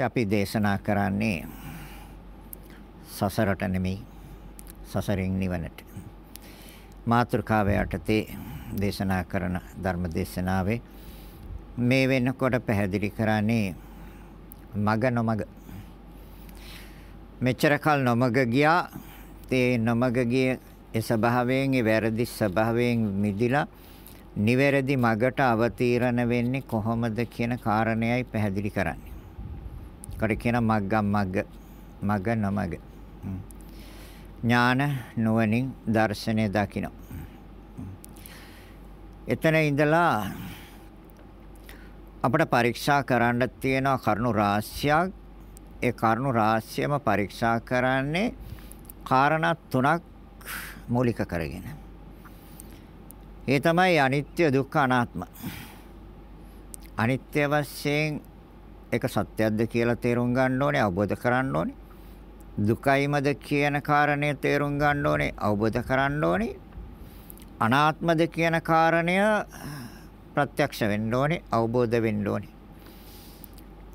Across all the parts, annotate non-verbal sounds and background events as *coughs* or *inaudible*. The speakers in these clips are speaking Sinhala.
අපි දේශනා කරන්නේ සසරට නෙමෙයි සසරින් නිවනට. මාතෘකාව යටතේ දේශනා කරන ධර්ම දේශනාවේ මේ වෙනකොට පැහැදිලි කරන්නේ මග නොමග මෙච්චර කල් නොමග ගියා ඒ නොමග ගිය ඒ ස්වභාවයෙන් ඒ වැරදි ස්වභාවයෙන් මිදිලා නිවැරදි මගට අවතීර්ණ වෙන්නේ කොහොමද කියන කාරණයයි පැහැදිලි කරන්නේ. කට කියන මග්ගම් මග්ග මග නොමග. ඥාන නුවණින් දර්ශනය දකින්න. එතන ඉඳලා අපිට පරීක්ෂා කරන්න තියෙන කරුණු රාශියක් ඒ කරුණු රාශියම පරීක්ෂා කරන්නේ කාරණා තුනක් මූලික කරගෙන. ඒ තමයි අනිත්‍ය දුක්ඛ අනාත්ම. අනිත්‍ය වශයෙන් ඒක සත්‍යයක්ද කියලා තේරුම් ගන්න ඕනේ අවබෝධ කරන්න ඕනේ. දුකයිමද කියන කාරණය තේරුම් ගන්න ඕනේ අවබෝධ කරන්න ඕනේ. අනාත්මද කියන කාරණය ප්‍රත්‍යක්ෂ වෙන්න ඕනේ අවබෝධ වෙන්න ඕනේ.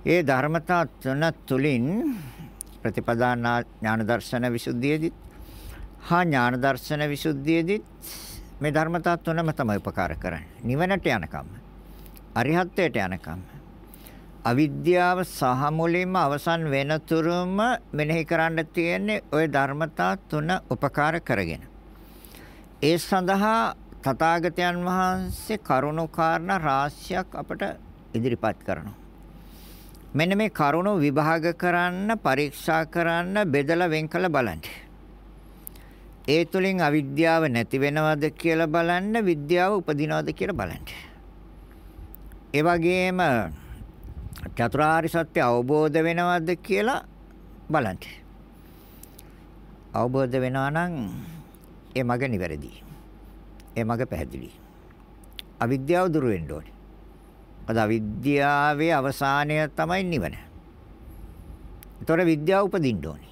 ඒ ධර්මතා තුන තුලින් ප්‍රතිපදා ඥාන දර්ශන විසුද්ධියේදී හා ඥාන දර්ශන විසුද්ධියේදී මේ ධර්මතා තුනම තමයි උපකාර කරන්නේ. නිවනට යනකම්. අරිහත්ත්වයට යනකම්. අවිද්‍යාව සහ මුලින්ම අවසන් වෙනතුරුම මෙනෙහි කරන්න තියෙන්නේ ওই ධර්මතා තුන උපකාර කරගෙන. ඒ සඳහා තථාගතයන් වහන්සේ කරුණු කාරණා රාශියක් අපට ඉදිරිපත් කරනවා. මෙන්න මේ කරුණු විභාග කරන්න, පරීක්ෂා කරන්න, බෙදලා වෙන් කළ බලන්න. ඒ තුලින් අවිද්‍යාව නැති වෙනවද කියලා බලන්න, විද්‍යාව උපදිනවද කියලා බලන්න. ඒ වගේම චතුරාර්ය සත්‍ය අවබෝධ වෙනවද කියලා බලන්න. අවබෝධ වෙනවා නම් ඒ මග නිවැරදි. ඒ මග පැහැදිලි. අවිද්‍යාව දුරු වෙන්න ඕනේ. අද අවිද්‍යාවේ අවසානය තමයි නිවන. ඒතොර විද්‍යාව උපදින්න ඕනේ.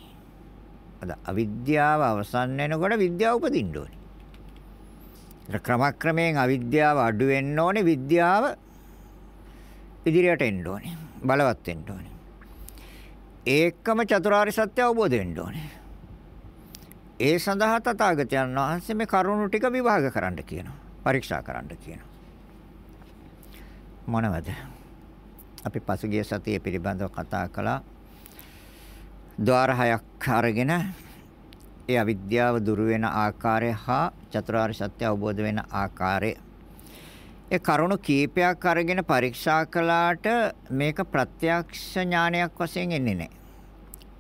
අද අවිද්‍යාව අවසන් වෙනකොට විද්‍යාව උපදින්න ඕනේ. ක්‍රමක්‍රමයෙන් අවිද්‍යාව අඩු වෙන්න ඕනේ විද්‍යාව ඉදිරියට එන්න ඕනේ. බලවත් වෙන්න ඕනේ. ඒකම චතුරාර්ය සත්‍ය අවබෝධ වෙන්න ඕනේ. ඒ සඳහා තථාගතයන් වහන්සේ මේ කරුණු ටික විභාග කරන්න කියනවා. පරීක්ෂා කරන්න කියනවා. මොනවද? අපි පසුගිය සතියේ පිළිබඳව කතා කළා. ద్వාර හයක් අරගෙන ඒ අවිද්‍යාව දුරු වෙන ආකාරය හා චතුරාර්ය සත්‍ය අවබෝධ වෙන ආකාරය ඒ කරුණු කීපයක් අරගෙන පරීක්ෂා කළාට මේක ප්‍රත්‍යක්ෂ ඥානයක් වශයෙන් එන්නේ නැහැ.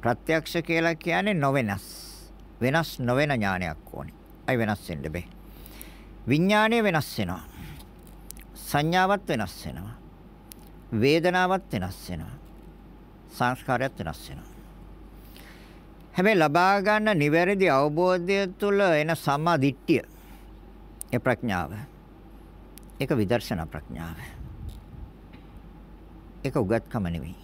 ප්‍රත්‍යක්ෂ කියලා කියන්නේ නොවෙනස්. වෙනස් නොවන ඥානයක් ඕනේ. අයි වෙනස් වෙන්න බෑ. විඥාණය වෙනස් වෙනවා. සංඥාවත් වෙනස් වෙනවා. වේදනාවත් වෙනස් වෙනවා. සංස්කාරයත් වෙනස් වෙනවා. හැබැයි ලබා ගන්න නිවැරදි අවබෝධය තුළ එන සම්මා දිට්ඨිය ඒ ප්‍රඥාව ඒක විදර්ශනා ප්‍රඥාව. ඒක උගත්කම නෙවෙයි.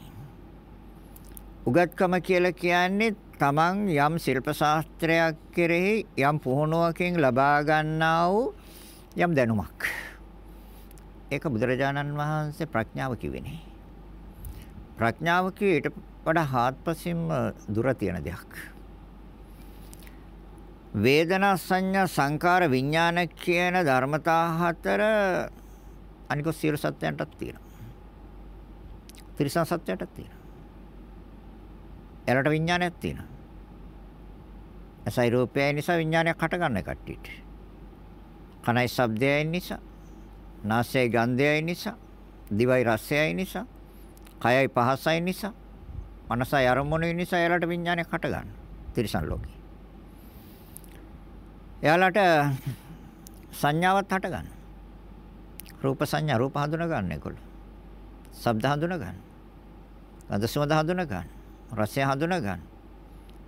උගත්කම කියලා කියන්නේ තමන් යම් ශිල්ප ශාස්ත්‍රයක් කෙරෙහි යම් පුහුණුවකින් ලබා ගන්නා වූ යම් දැනුමක්. ඒක බුදුරජාණන් වහන්සේ ප්‍රඥාව කිව්වේනේ. ප්‍රඥාව කියේ ඊට වඩා හාත්පසින්ම දුර තියෙන දෙයක්. වේදනා සංඥා සංකාර විඥාන කියන ධර්මතා හතර අනික සියලු සත්‍යයන්ටත් තියෙනවා. ත්‍රිසං සත්‍යයටත් තියෙනවා. එලට විඥානයක් තියෙනවා. අසයි රූපයයි නිසා විඥානයක් හට ගන්න කට්ටියට. කනයි ශබ්දයයි නිසා, නාසයයි ගන්ධයයි නිසා, දිවයි රසයයි නිසා, කයයි පහසයි නිසා, මනසයි අරමුණුයි නිසා එලට විඥානයක් හට ගන්න. ත්‍රිසං ලෝකේ. එයාලට සංඥාවක් හට ගන්න. රූප සංඥා රූප හඳුන ගන්න ඒගොල්ලෝ. ශබ්ද හඳුන ගන්න. ගන්ධ සුවඳ හඳුන ගන්න. රසය හඳුන ගන්න.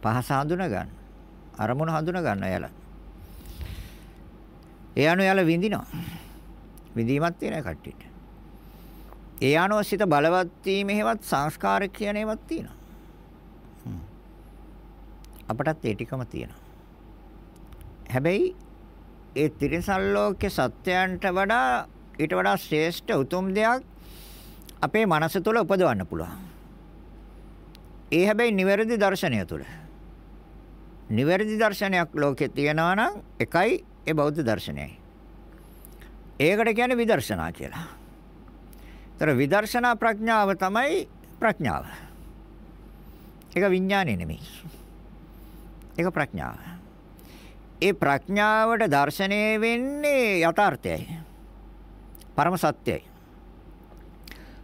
පහස හඳුන ගන්න. අරමුණ හඳුන ගන්න එයාලා. ඒ අනුව එයාලා විඳිනවා. විඳීමක් තියෙන කට්ටියට. ඒ අනුව සිත බලවත් වීම හේවත් සංස්කාර කියන ඒවාත් තියෙනවා. අපටත් ඒ ටිකම තියෙනවා. හැබැයි ඒ තිරිසන් ලෝකේ සත්‍යයන්ට වඩා ඊට වඩා ශ්‍රේෂ්ඨ උතුම් දෙයක් අපේ මනස තුළ උපදවන්න පුළුවන්. ඒ හැබැයි නිවැරදි දර්ශනය තුළ. නිවැරදි දර්ශනයක් ලෝකේ තියෙනවා නම් එකයි ඒ බෞද්ධ දර්ශනයයි. ඒකට කියන්නේ විදර්ශනා කියලා. ତර විදර්ශනා ප්‍රඥාව තමයි ප්‍රඥාව. ඒක විඥානය නෙමෙයි. ඒක ප්‍රඥාව. ඒ ප්‍රඥාවට දර්ශනය වෙන්නේ යථාර්ථයයි. පරම සත්‍යයි.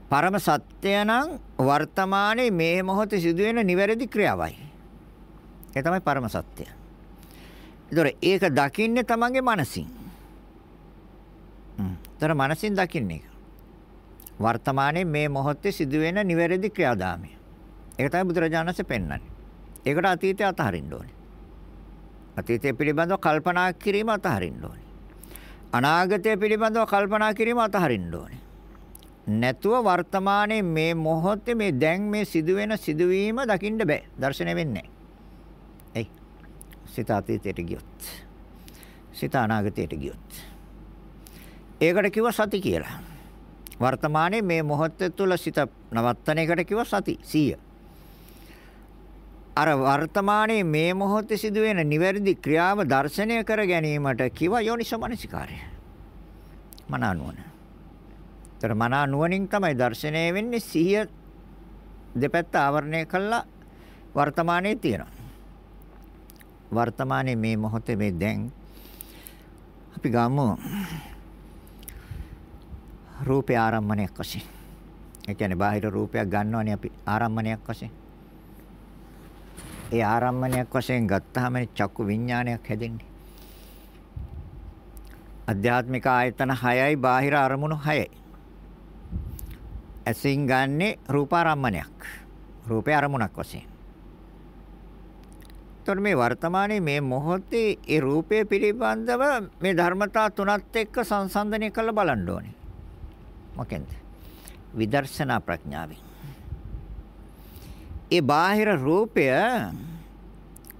පරම සත්‍ය නම් වර්තමානයේ මේ මොහොතේ සිදුවෙන නිවැරදි ක්‍රියාවයි. ඒ තමයි පරම සත්‍ය. ඒතොර ඒක දකින්නේ තමන්ගේ මනසින්. හ්ම්. ඒතර මනසින් දකින්නේ. වර්තමානයේ මේ මොහොතේ සිදුවෙන නිවැරදි ක්‍රියාදාමය. ඒක තමයි බුදුරජාණන්සේ පෙන්වන්නේ. ඒකට අතීතය අතහරින්න ඕනේ. අතීතය පිළිබඳව කල්පනා කිරීම අතහරින්න ඕනේ. අනාගතය පිළිබඳව කල්පනා කිරීම අතහරින්න ඕනේ. නැතුව වර්තමානයේ මේ මොහොතේ මේ දැන් මේ සිදුවෙන සිදුවීම දකින්න බෑ. දර්ශනය වෙන්නේ නැහැ. එයි. සිත අතීතයට ගියොත්. සිත අනාගතයට ගියොත්. ඒකට කිව්ව සති කියලා. වර්තමානයේ මේ මොහොත තුළ සිත නවත්තන එකට කිව්ව සති 100. අර වර්තමානයේ මේ මොහොතේ සිදුවෙන නිවැරදි ක්‍රියාව දර්ශනය කර ගැනීමට කිව යෝනිසමනසිකාරය. මනානුවන. ତර මනා නුවණින් තමයි දර්ශනය වෙන්නේ සිහිය දෙපැත්ත ආවරණය කළා වර්තමානයේ තියෙනවා. වර්තමානයේ මේ මොහොතේ මේ දැන් අපි ගමු රූපේ ආරම්මණයක් වශයෙන්. ඒ කියන්නේ බාහිර රූපයක් ගන්නවනේ අපි ආරම්මණයක් වශයෙන්. ඒ ආරම්මණයක් වශයෙන් ගත්තාම චක්කු විඥානයක් හැදෙන්නේ. අධ්‍යාත්මික ආයතන 6යි බාහිර අරමුණු 6යි. ඇසින් ගන්නෙ රූපාරම්මණයක්. රූපේ අරමුණක් වශයෙන්. එතකොට මේ වර්තමානයේ මේ මොහොතේ ඒ රූපය පිළිබඳව මේ ධර්මතා තුනත් එක්ක සංසන්දනය කරලා බලන්න ඕනේ. මොකෙන්ද? විදර්ශනා ප්‍රඥාවෙන්. ඒ බාහිර රූපය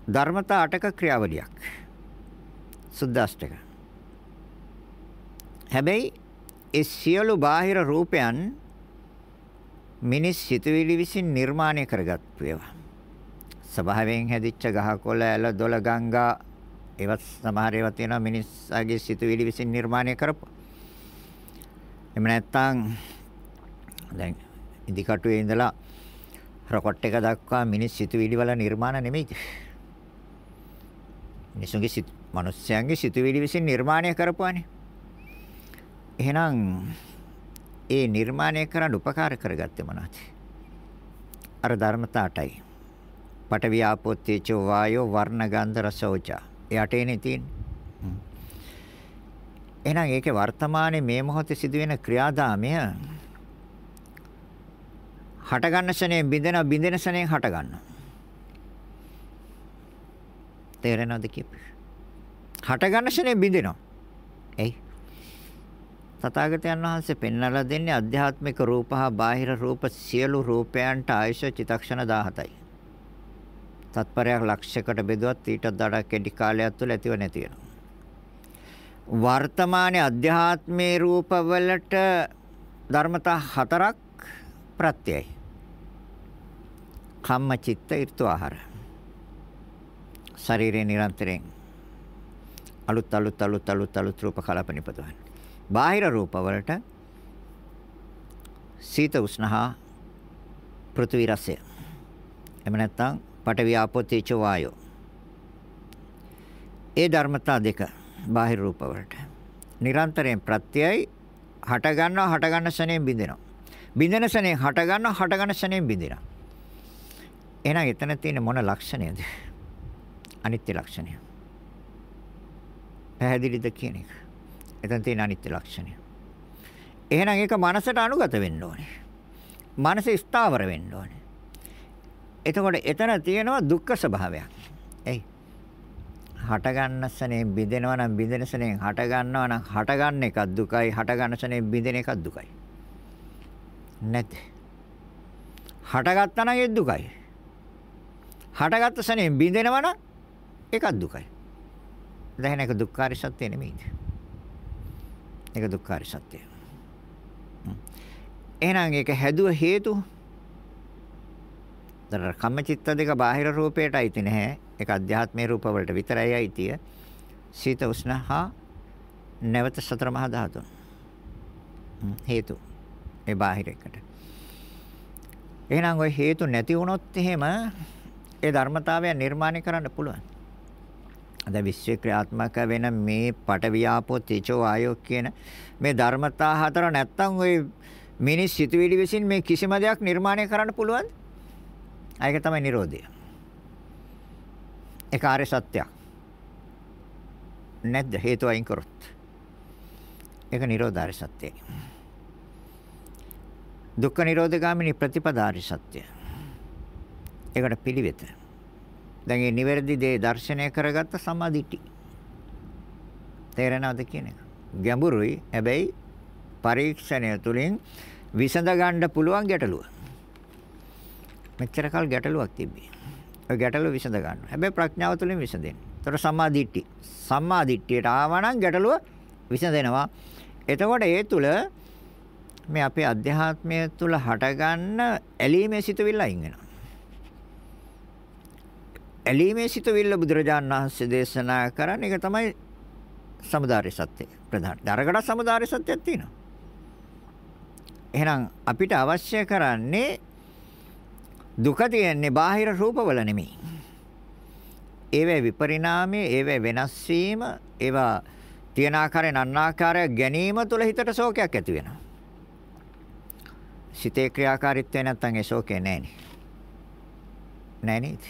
ධර්මතා අටක ක්‍රියාවලියක්. සුද්දාෂ්ටක. හැබැයි ඒ සියලු බාහිර රූපයන් මිනිස් සිතුවිලි විසින් නිර්මාණය කරගත්තු ඒවා. ස්වභාවයෙන් හැදිච්ච ගහකොළ ඇල දොළ ගංගා ඒවත් සමහර ඒවා තියෙනවා මිනිස්සාගේ සිතුවිලි විසින් නිර්මාණය කරපු. එහෙම නැත්නම් දැන් ඉදිකටුවේ ඉඳලා රොකට් එක දක්වා මිනිස් සිතුවිලි වල නිර්මාණ නෙමෙයිද? මිනිසුන්ගේ සිත් මිනිස්යන්ගේ සිතුවිලි විසින් නිර්මාණය කරපුවානේ. එහෙනම් ඒ නිර්මාණය කරන්න උපකාර කරගත්තේ මොනවද? අර ධර්මතා 8යි. පඨවි ආපෝ තේජෝ වායෝ වර්ණ ගන්ධ රස ඕජා. ඒ අටේනේ තියෙන්නේ. එහෙනම් ඒකේ වර්තමානයේ මේ මොහොතේ සිදුවෙන ක්‍රියාදාමය හට ගන්න ශනේ බින්දෙන බින්දෙන ශනේ හට ගන්නවා. තේරෙනවද කියපේ? හට ගන්න ශනේ බින්දෙනවා. එයි. තථාගතයන් වහන්සේ පෙන්වලා දෙන්නේ අධ්‍යාත්මික රූප හා බාහිර රූප සියලු රූපයන්ට ආයශ චිතක්ෂණ 17යි. තත්පරයක් ලක්ෂයකට බෙදුවත් ඊට වඩා කෙටි කාලයක් තුළ ඇතිව නැති වෙනවා. වර්තමානයේ අධ්‍යාත්මේ රූපවලට ධර්මතා හතරක් ප්‍රත්‍යයයි. කම්ම චිත්ත ඍතු ආහාර. ශරීරේ නිරන්තරයෙන් අලුත් අලුත් අලුත් අලුත් අලුත් රූප කලාප නිපදවන්නේ. බාහිර රූප වලට සීත උෂ්ණහා පෘථිවි රසය. එහෙම නැත්නම් පඨවි ආපෝ තේජෝ වායෝ. ඒ ධර්මතා දෙක බාහිර රූප වලට නිරන්තරයෙන් ප්‍රත්‍යයයි හට ගන්නවා හට ගන්න ශරණයෙන් බිඳෙනවා. බිඳෙන ශරණයෙන් හට ගන්නවා හට ගන්න ශරණයෙන් බිඳෙනවා. එහෙනම් එතන තියෙන මොන ලක්ෂණයද? අනිත්‍ය ලක්ෂණය. පැහැදිලිද කියන එක? එතන තියෙන අනිත්‍ය ලක්ෂණය. එහෙනම් ඒක මනසට අනුගත වෙන්න ඕනේ. මනස ස්ථාවර වෙන්න ඕනේ. එතකොට එතන තියෙනවා දුක්ඛ ස්වභාවයක්. එයි. හට ගන්න සනේ බිඳෙනවා නම් බිඳෙන සනේ හට ගන්නවා නම් හට ගන්න එකක් දුකයි හට ගන්න සනේ බිඳෙන එකක් දුකයි. නැත්. හටගත්තා නම් ඒ දුකයි. හටගත්ත සනේ බිඳෙනවා නම් ඒකත් දුකයි. දැන් ඒක දුක්ඛාරිය සත්‍ය නෙමෙයිද? ඒක දුක්ඛාරිය සත්‍යය. එහෙනම් ඒක හැදුව හේතු තර කම්මචිත්ත දෙක බාහිර රූපයට අයිති නැහැ. ඒක අධ්‍යාත්මයේ රූප වලට විතරයි අයිතිය. සීත උෂ්ණ හා නැවත සතර මහා ධාතුන්. හේතු. ඒ බාහිර එකට. එහෙනම් ওই හේතු නැති වුණොත් එහෙම ඒ ධර්මතාවය නිර්මාණය කරන්න පුළුවන්. අද විශ්ව ක්‍රියාත්මක වෙන මේ පටවියාපෝ තේජෝ ආයෝ කියන මේ ධර්මතා හතර නැත්තම් ওই මිනිස් සිතුවිලි විසින් මේ කිසිම දෙයක් නිර්මාණය කරන්න පුළුවන්ද? ඒක තමයි Nirodha. ඒක ආර්ය සත්‍යයක්. නැද්ද හේතු අයින් කරොත්. ඒක Nirodha සත්‍යයි. දුක්ඛ නිරෝධ ගාමිනී ප්‍රතිපදාරි සත්‍ය. ඒකට පිළිවෙත. දැන් මේ නිවැරදි දේ දර්ශනය කරගත්ත සමාධිටි. තේරෙනවද කියන එක? ගැඹුරුයි. හැබැයි පරීක්ෂණය තුළින් විසඳ ගන්න පුළුවන් ගැටලුව. මෙච්චර කල් ගැටලුවක් තිබ්බේ. ඔය ගැටලුව විසඳ ගන්න. හැබැයි ප්‍රඥාව තුළින් විසඳෙන්නේ. ඒතර සම්මාදිට්ඨි. සම්මාදිට්ඨියට ආවනම් ගැටලුව විසඳෙනවා. එතකොට ඒ තුල මේ අපේ අධ්‍යාත්මය තුල හටගන්න ඇලීමේ සිතුවිල්ල අයින් වෙනවා. ඇලීමේ සිතුවිල්ල බුදුරජාණන් වහන්සේ දේශනා කරන්නේ ඒක තමයි සමුදාය සත්‍ය ප්‍රධාන. දරගඩ සමුදාය සත්‍යයක් තියෙනවා. එහෙනම් අපිට අවශ්‍ය කරන්නේ දුක තියෙන්නේ බාහිර රූපවල නෙමෙයි. ඒවේ විපරිණාමයේ ඒවේ වෙනස් වීම ඒවා තියෙන ආකාරයෙන් අන්නාකාරය ගැනීම තුළ හිතට ශෝකයක් ඇති වෙනවා. සිතේ ක්‍රියාකාරීත්වය නැත්තම් ඒ ශෝකේ නැහෙනි. නැ නේද?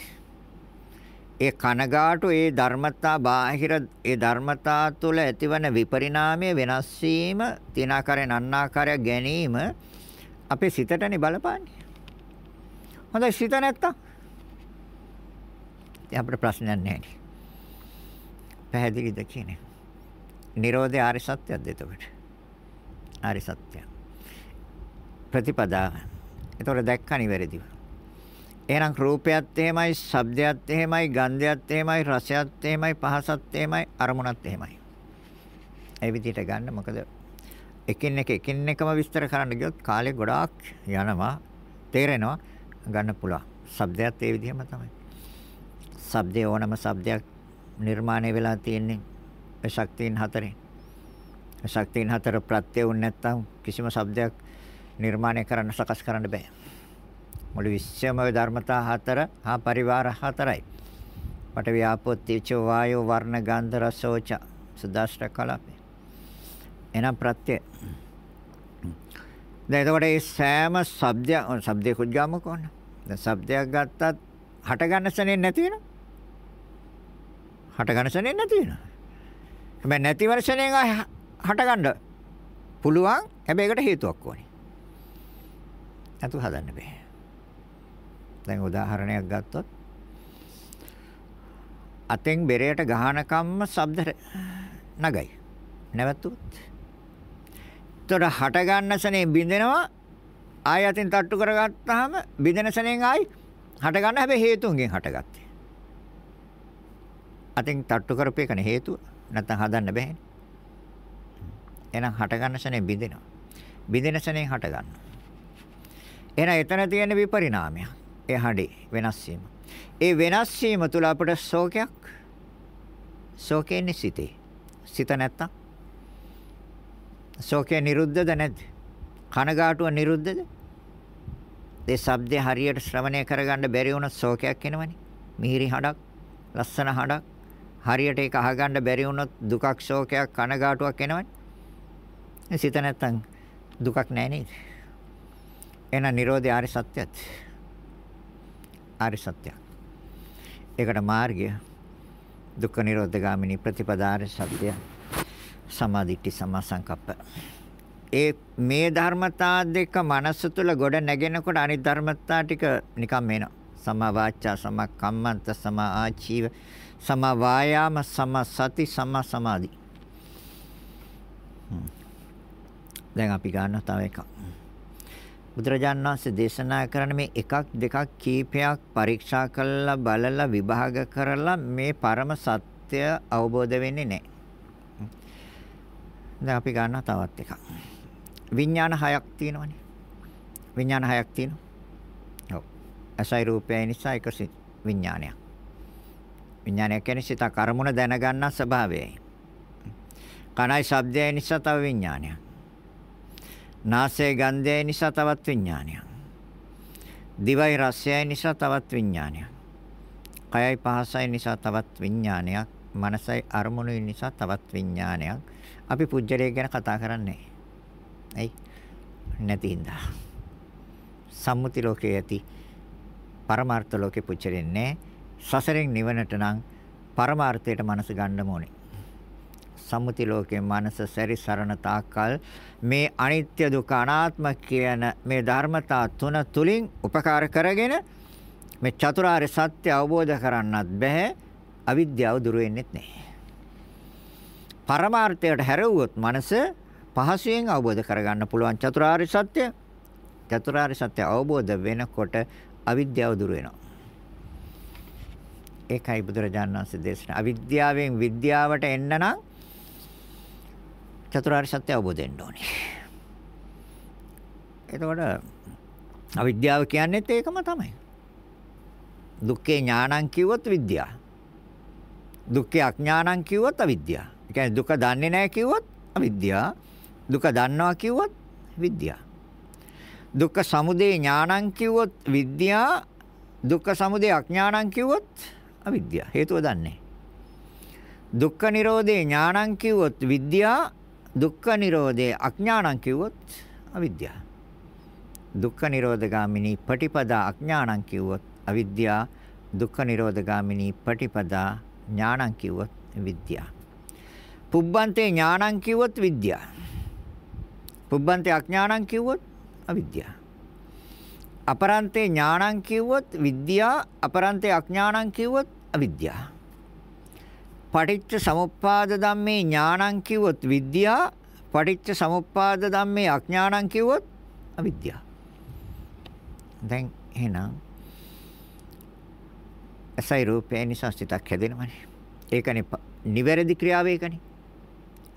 ඒ කනගාටු ඒ ධර්මතා බාහිර ඒ ධර්මතා තුළ ඇතිවන විපරිණාමය වෙනස් වීම තියෙන ආකාරයෙන් අන්නාකාරය ගැනීම අපේ සිතටනේ බලපාන්නේ. හොඳයි සිත නැත්තම් ඉතින් අපිට ප්‍රශ්නයක් නැහැ. පැහැදිලිද කියන්නේ? Nirodha ආර්ය සත්‍යයක්ද එතකොට? ආර්ය සත්‍යය. ප්‍රතිපදාව. එතකොට දැක්කා නිවැරදිව. එහෙනම් රූපයත් එහෙමයි, ශබ්දයත් එහෙමයි, ගන්ධයත් එහෙමයි, රසයත් එහෙමයි, පහසත් එහෙමයි, අරමුණත් එහෙමයි. ඒ විදිහට ගන්න මොකද එකින් එක එකින් එකම විස්තර කරන්න ගියොත් කාලය ගොඩාක් යනවා. තේරෙනවා ගන්න පුළුවන්. ශබ්දයත් ඒ විදිහම තමයි. ශබ්දේ ඕනම ශබ්දයක් නිර්මාණය වෙලා තියෙන්නේ ඒ ශක්තියින් හතරෙන්. ශක්තියින් හතර ප්‍රත්‍ය වුනේ නැත්නම් කිසිම ශබ්දයක් නිර්මාණය කරන්න සකස් කරන්න බෑ. මුළු විශ්වම ධර්මතා හතර හා පරිවාර හතරයි. පඨවි ආපෝ තේජෝ වායෝ වර්ණ ගන්ධ රස ඕච සදාෂ්ට කලපේ. එනම් ප්‍රත්‍ය. දැන් එතකොට මේ සෑම ශබ්දයක් ශබ්දයකුත් ගාමකෝන. දැන් ශබ්දයක් ගත්තත් හට ගන්න සනේ නැති වෙනවා. හට ගන්න සනේ නැති වෙනවා. හැබැයි නැති වර්ෂණයෙන් හට ගන්න පුළුවන්. හැබැයි ඒකට හේතුවක් ඕනේ. නැතු හදන්න බෑ. දැන් උදාහරණයක් ගත්තොත් අතෙන් බෙරයට ගහනකම්ම ශබ්ද නගයි. නැවතුත්. ତොර හට ගන්න සනේ බින්දෙනවා ආය අතින් තට්ටු කරගත්තාම බින්දෙන සනෙන් ආයි හට ගන්න හැබැයි හේතුන්ගෙන් හටගත්තේ. අතින් තට්ටු කරපේකනේ හේතුව. නැත්තම් හදන්න බෑනේ. එහෙනම් හට ගන්න සනේ බින්දෙනවා. බින්දෙන සනේ හට ගන්නවා. එහෙනම් එතන තියෙන විපරිණාමය. ඒ හඩේ වෙනස් වීම. ඒ වෙනස් වීම තුල අපට ශෝකයක් ශෝකේන්නේ සිටේ. සිත නැත්තම් ශෝකේ නිරුද්ධද නැද්ද? කනගාටුව නිරුද්ධද? ඒ ශබ්දේ හරියට ශ්‍රවණය කරගන්න බැරි වුණොත් ශෝකයක් එනවනේ. මිහිරි හඩක්, ලස්සන හඩක් හරියට ඒක අහගන්න බැරි වුණොත් දුකක් ශෝකයක් කනගාටුවක් එනවනේ. සිත නැත්තම් දුකක් නැහැ නේද? එහෙනම් Nirodha ආර්ය සත්‍යත්. ආර්ය සත්‍යයක්. ඒකට මාර්ගය දුක්ඛ නිරෝධ ගාමිනී ප්‍රතිපදාර සත්‍ය සමාධිට්ඨි සමාසංකප්ප. ඒ මේ ධර්මතා දෙක මනස තුල ගොඩ නැගෙනකොට අනිත් ධර්මතා ටික නිකම් එනවා. සමා වාචා සමා කම්මන්ත සමා ආචීව සමා වායාම සමා සති සමා සමාධි. දැන් අපි ගන්නවා තව එකක්. බුදුරජාන් වහන්සේ දේශනා කරන මේ එකක් දෙකක් කීපයක් පරීක්ෂා කරලා බලලා විභාග කරලා මේ පරම සත්‍ය අවබෝධ වෙන්නේ නැහැ. දැන් අපි ගන්නවා තවත් එකක්. විඥාන හයක් තියෙනවනේ. විඥාන හයක් තියෙනවා. ඔව්. ඇසයි රූපයයි නිසා එක විඥානයක්. විඥානය කියන්නේ සිත කර්මුණ දැනගන්න ස්වභාවයයි. කනයි ශබ්දයයි නිසා තව විඥානයක්. නාසය ගන්ධයයි නිසා තවත් විඥානයක්. දිවයි රසයයි නිසා තවත් විඥානයක්. කයයි පහසයි නිසා තවත් විඥානයක්. මනසයි අරමුණුයි නිසා තවත් විඥානයක්. අපි පුජ්‍යලය ගැන කතා කරන්නේ. ඇයි? නැති හින්දා. සම්මුති ලෝකයේ ඇති පරමාර්ථ ලෝකේ පුච්චරෙන්නේ සසරෙන් නිවනට නම් පරමාර්ථයට මනස ගන්න ඕනේ. සම්මුති ලෝකයේ මනස සැරිසරන තාක්කල් මේ අනිත්‍ය දුක අනාත්ම කියන මේ ධර්මතා තුන තුලින් උපකාර කරගෙන මේ චතුරාර්ය සත්‍ය අවබෝධ කරන්නත් බෑ අවිද්‍යාව දුර වෙන්නේ නැහැ. පරමාර්ථයට හැරෙව්වොත් මනස පහසුවෙන් අවබෝධ කරගන්න පුළුවන් චතුරාර්ය සත්‍ය. චතුරාර්ය සත්‍ය අවබෝධ වෙනකොට අවිද්‍යාව දුර වෙනවා. ඒකයි බුදුරජාණන් වහන්සේ දේශනා. අවිද්‍යාවෙන් විද්‍යාවට එන්න නම් චතුරාර්ය සත්‍ය අවබෝධ වෙන්න ඕනේ. එතකොට අවිද්‍යාව කියන්නේත් ඒකම තමයි. දුක්ඛේ ඥානං කිව්වොත් විද්‍යාව. දුක්ඛේ අඥානං කිව්වොත් අවිද්‍යාව. ඒ කියන්නේ දුක දන්නේ නැහැ කිව්වොත් අවිද්‍යාව. දුක දන්නවා කිව්වොත් විද්‍යාව. දුක්ඛ සමුදය ඥානං කිව්වොත් විද්‍යාව. දුක්ඛ සමුදය අඥානං කිව්වොත් අවිද්‍යාව. හේතුව දන්නේ. දුක්ඛ නිරෝධේ ඥානං කිව්වොත් විද්‍යාව. දුක්ඛ නිරෝධේ අඥානං කිව්වොත් අවිද්‍යාව. දුක්ඛ නිරෝධගාමිනී පටිපදා අඥානං කිව්වොත් අවිද්‍යාව. දුක්ඛ නිරෝධගාමිනී පටිපදා ඥානං කිව්වොත් විද්‍යාව. පුබ්බන්තේ ඥානං කිව්වොත් විද්‍යාව. පුබ්බන්තේ අඥානං කිව්වොත් අවිද්‍යාව. අපරන්තේ ඥානං කිව්වොත් විද්‍යාව, අපරන්තේ අඥානං කිව්වොත් අවිද්‍යාව. පටිච්ච සමුප්පාද ධම්මේ ඥානං කිව්වොත් විද්‍යාව, පටිච්ච සමුප්පාද ධම්මේ අඥානං කිව්වොත් අවිද්‍යාව. දැන් එහෙනම් ඇසයි රූපය නිසා සිතක් හැදෙනවනේ. ඒකනේ නිවැරදි ක්‍රියාව ඒකනේ.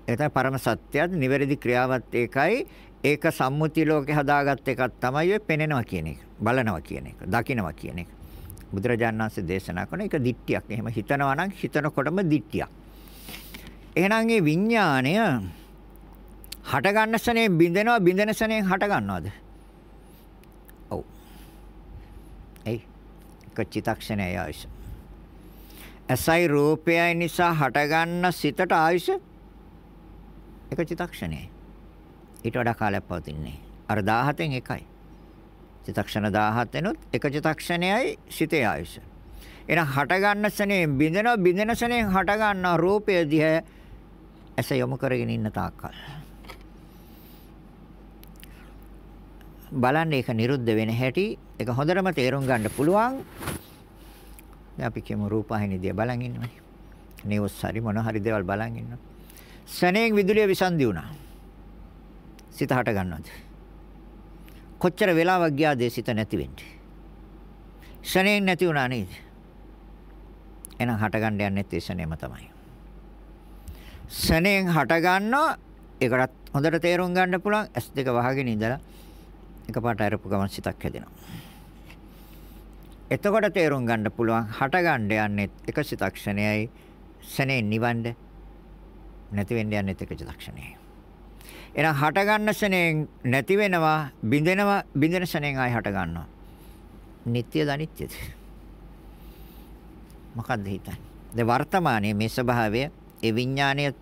ඒ තමයි පරම සත්‍යයත් නිවැරදි ක්‍රියාවත් ඒකයි. ඒක සම්මුති ලෝකේ හදාගත් එකක් තමයි ඔය පෙනෙනවා කියන එක. බලනවා කියන එක. දකිනවා කියන එක. බුදුරජාණන් වහන්සේ දේශනා කරන එක දිට්ඨියක්. එහෙම හිතනවා නම් හිතනකොටම දිට්ඨියක්. එහෙනම් මේ විඥාණය හට ගන්න සනේ බින්දෙනවා බින්දෙන සනේ හට ගන්නවද? ඔව්. එයි කච්චිතක්ෂණය ආයුෂ. ඇසයි රූපයයි නිසා හටගන්න සිතට ආයුෂ එක චිතක්ෂණයයි. ඊට වඩා කාලයක් පවතින්නේ. අර 17න් එකයි. චිතක්ෂණ 17නොත් එක චිතක්ෂණයයි සිතේ ආයුෂ. එහෙනම් හට ගන්න සනේ බිඳෙනවා බිඳෙන සනේ හට ගන්න රූපය දිහා ඇස යොමු කරගෙන ඉන්න තාක්කල්. බලන්න ඒක නිරුද්ධ වෙන හැටි ඒක හොඳටම තේරුම් ගන්න පුළුවන්. දැන් අපි කියමු රූපහිනිය බලන් ඉන්නවනේ. නේවස් හරි මොන හරි දේවල් බලන් ඉන්නවා. සනේන් විදුලිය විසන්දි වුණා. සිත හට ගන්නවද? කොච්චර වෙලාවක් ගියාද සිත නැති වෙන්නේ? ශණයෙන් නැති වුණා නේද? එහෙනම් හට ගන්න යන්නේ ඒ ශණයම තමයි. ශණයෙන් හට ගන්නවා ඒකටත් හොඳට තේරුම් ගන්න පුළුවන් S2 වහගෙන ඉඳලා එකපාරට අරපු ගමන් සිතක් හැදෙනවා. එතකොට තේරුම් ගන්න පුළුවන් හට ගන්න යන්නේ එක චිත්තක්ෂණයයි ශණයෙන් නිවන්න නැති වෙන්න යන්නේ එක චිත්තක්ෂණයයි. එහෙනම් හට ගන්න ශණයෙන් නැති වෙනවා බිඳෙනවා බිඳෙන ශණයෙන් ආයි හට ගන්නවා. නිට්ටයද අනිත්‍යද? මොකක්ද හිතන්නේ? ද වර්තමානයේ මේ ස්වභාවය ඒ විඥානීය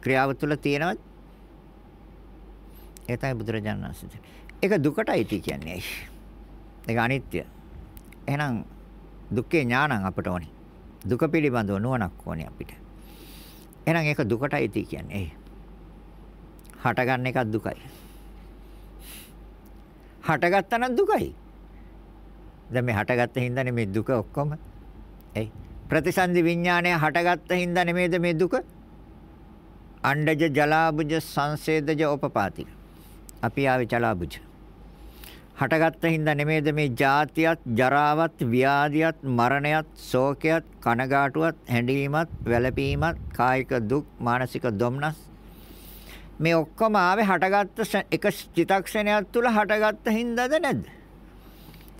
ක්‍රියාව තුළ තියෙනවද? ඒ තමයි බුදුරජාණන් වහන්සේ. ඒක දුකටයි කියන්නේ. ඒක අනිත්‍ය. එහෙනම් දුක්ඛේ ඥානං අපට ඕනේ. දුක පිළිබඳව නුවණක් ඕනේ අපිට. එහෙනම් ඒක දුකටයි කියන්නේ. හටගන්න එකක් දුකයි. හටගත්තා නම් දුකයි. දැන් මේ හටගත්ත හින්දානේ මේ දුක ඔක්කොම. එයි ප්‍රතිසන්දි විඥානය හටගත්ත හින්දා නෙමෙයිද මේ දුක? අණ්ඩජ ජලාබුජ සංසේදජ උපපාතික. අපි ආවේ ජලාබුජ. හටගත්ත හින්දා නෙමෙයිද මේ ජාතියත් ජරාවත් ව්‍යාධියත් මරණයත් ශෝකයත් කනගාටුවත් හැඬීමත් වැළපීමත් කායික දුක් මානසික දුම්නස් මේ ඔක්කොම ආවේ හටගත්ත එක චිතක්ෂණයක් තුල හටගත්ත හින්දාද නැද්ද?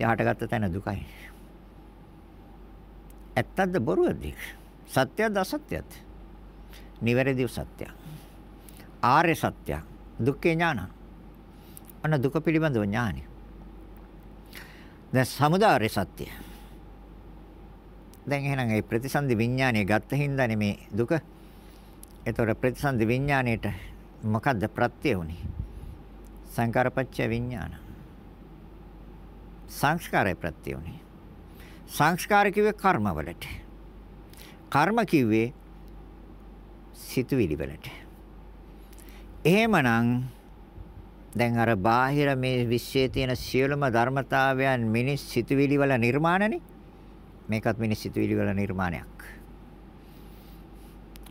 ඒ හටගත්ත තැන දුකයි. ඇත්තද බොරුවද? සත්‍යද අසත්‍යද? නිවැරදි සත්‍යය. ආර්ය සත්‍යය. දුක්ඛේ ඥාන. අන්න දුක පිළිබඳව ඥානයි. දැන් සමුදාය සත්‍යය. දැන් එහෙනම් ඒ ප්‍රතිසන්දි විඥානය ගත්ත හින්දානේ මේ දුක. ඒතකොට ප්‍රතිසන්දි විඥාණයට මොකද්ද ප්‍රත්‍ය උනේ? සංකාරපච්චය විඥාන. සංස්කාරය ප්‍රත්‍ය උනේ. සංස්කාර කිව්වේ කර්මවලට. කර්ම කිව්වේ සිතුවිලි වලට. එහෙමනම් දැන් අර බාහිර මේ විශ්වයේ තියෙන සියලුම ධර්මතාවයන් මිනිස් සිතුවිලි වල නිර්මාණනේ. මේකත් මිනිස් සිතුවිලි වල නිර්මාණයක්.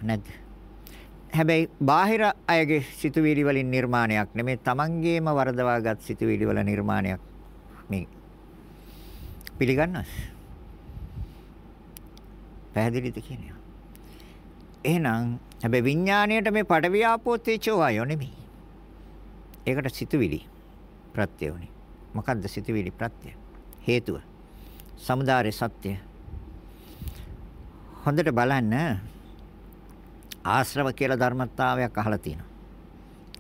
නැද්ද? හැබැයි බාහිර අයගේ සිතුවිලි වලින් නිර්මාණයක් නෙමෙයි තමන්ගේම වරදවාගත් සිතුවිලි වල නිර්මාණයක් මේ පිළිගන්නවද? පැහැදිලිද කියන්නේ? එහෙනම් හැබැයි විඥාණයට මේ පඩවියාපෝ තේචෝ ආයෝ නෙමෙයි. ඒකට සිතුවිලි ප්‍රත්‍ය උනේ. මොකද්ද සිතුවිලි ප්‍රත්‍ය? හේතුව. සමුදාය සත්‍ය. හොඳට බලන්න ආශ්‍රව කියලා ධර්මතාවයක් අහලා තියෙනවා.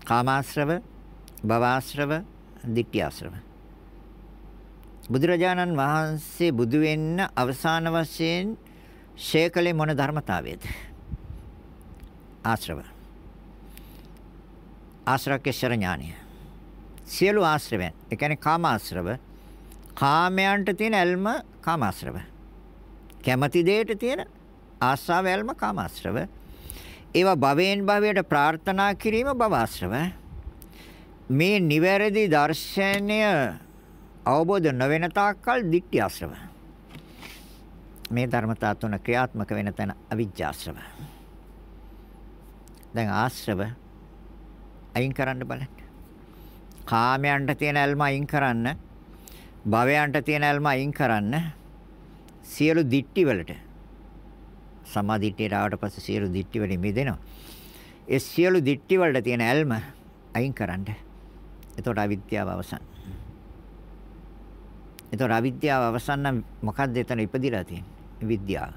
කාමාශ්‍රව, භවආශ්‍රව, ditthිආශ්‍රව. බුදුරජාණන් වහන්සේ බුදු වෙන්න අවසාන වශයෙන් ශේකලේ මොන ධර්මතාවයේද? ආශ්‍රව. ආශ්‍රකේශර ඥානය. සියලු ආශ්‍රවයන්. ඒ කියන්නේ කාමාශ්‍රව. කාමයන්ට තියෙන ඇල්ම කාමාශ්‍රව. කැමැති දෙයට තියෙන ආශාව ඇල්ම කාමාශ්‍රව. ඒවා භවයෙන් භවයට ප්‍රාර්ථනා කිරීම භවආශ්‍රව. මේ නිවැරදි දර්ශනය අවබෝධ නොවන තාක්කල් ditthi ආශ්‍රව. මේ ධර්මතා තුන ක්‍රියාත්මක වෙන තැන අවිජ්ජාශ්‍රව. දැන් ආශ්‍රව අයින් කරන්න බලන්න. කාමයන්ට තියෙන ඇල්ම අයින් කරන්න, භවයන්ට තියෙන ඇල්ම අයින් කරන්න, සියලු දික්ටි වලට සමාධිට්ඨියට ආවට පස්සේ සියලු දික්ටි වලින් මිදෙනවා. ඒ සියලු දික්ටි වලට තියෙන ඇල්ම අයින් කරන්න. එතකොට අවිද්‍යාව අවසන්. එතකොට අවිද්‍යාව අවසන් නම් මොකද්ද එතන ඉපදිලා තියෙන්නේ? විද්‍යාව.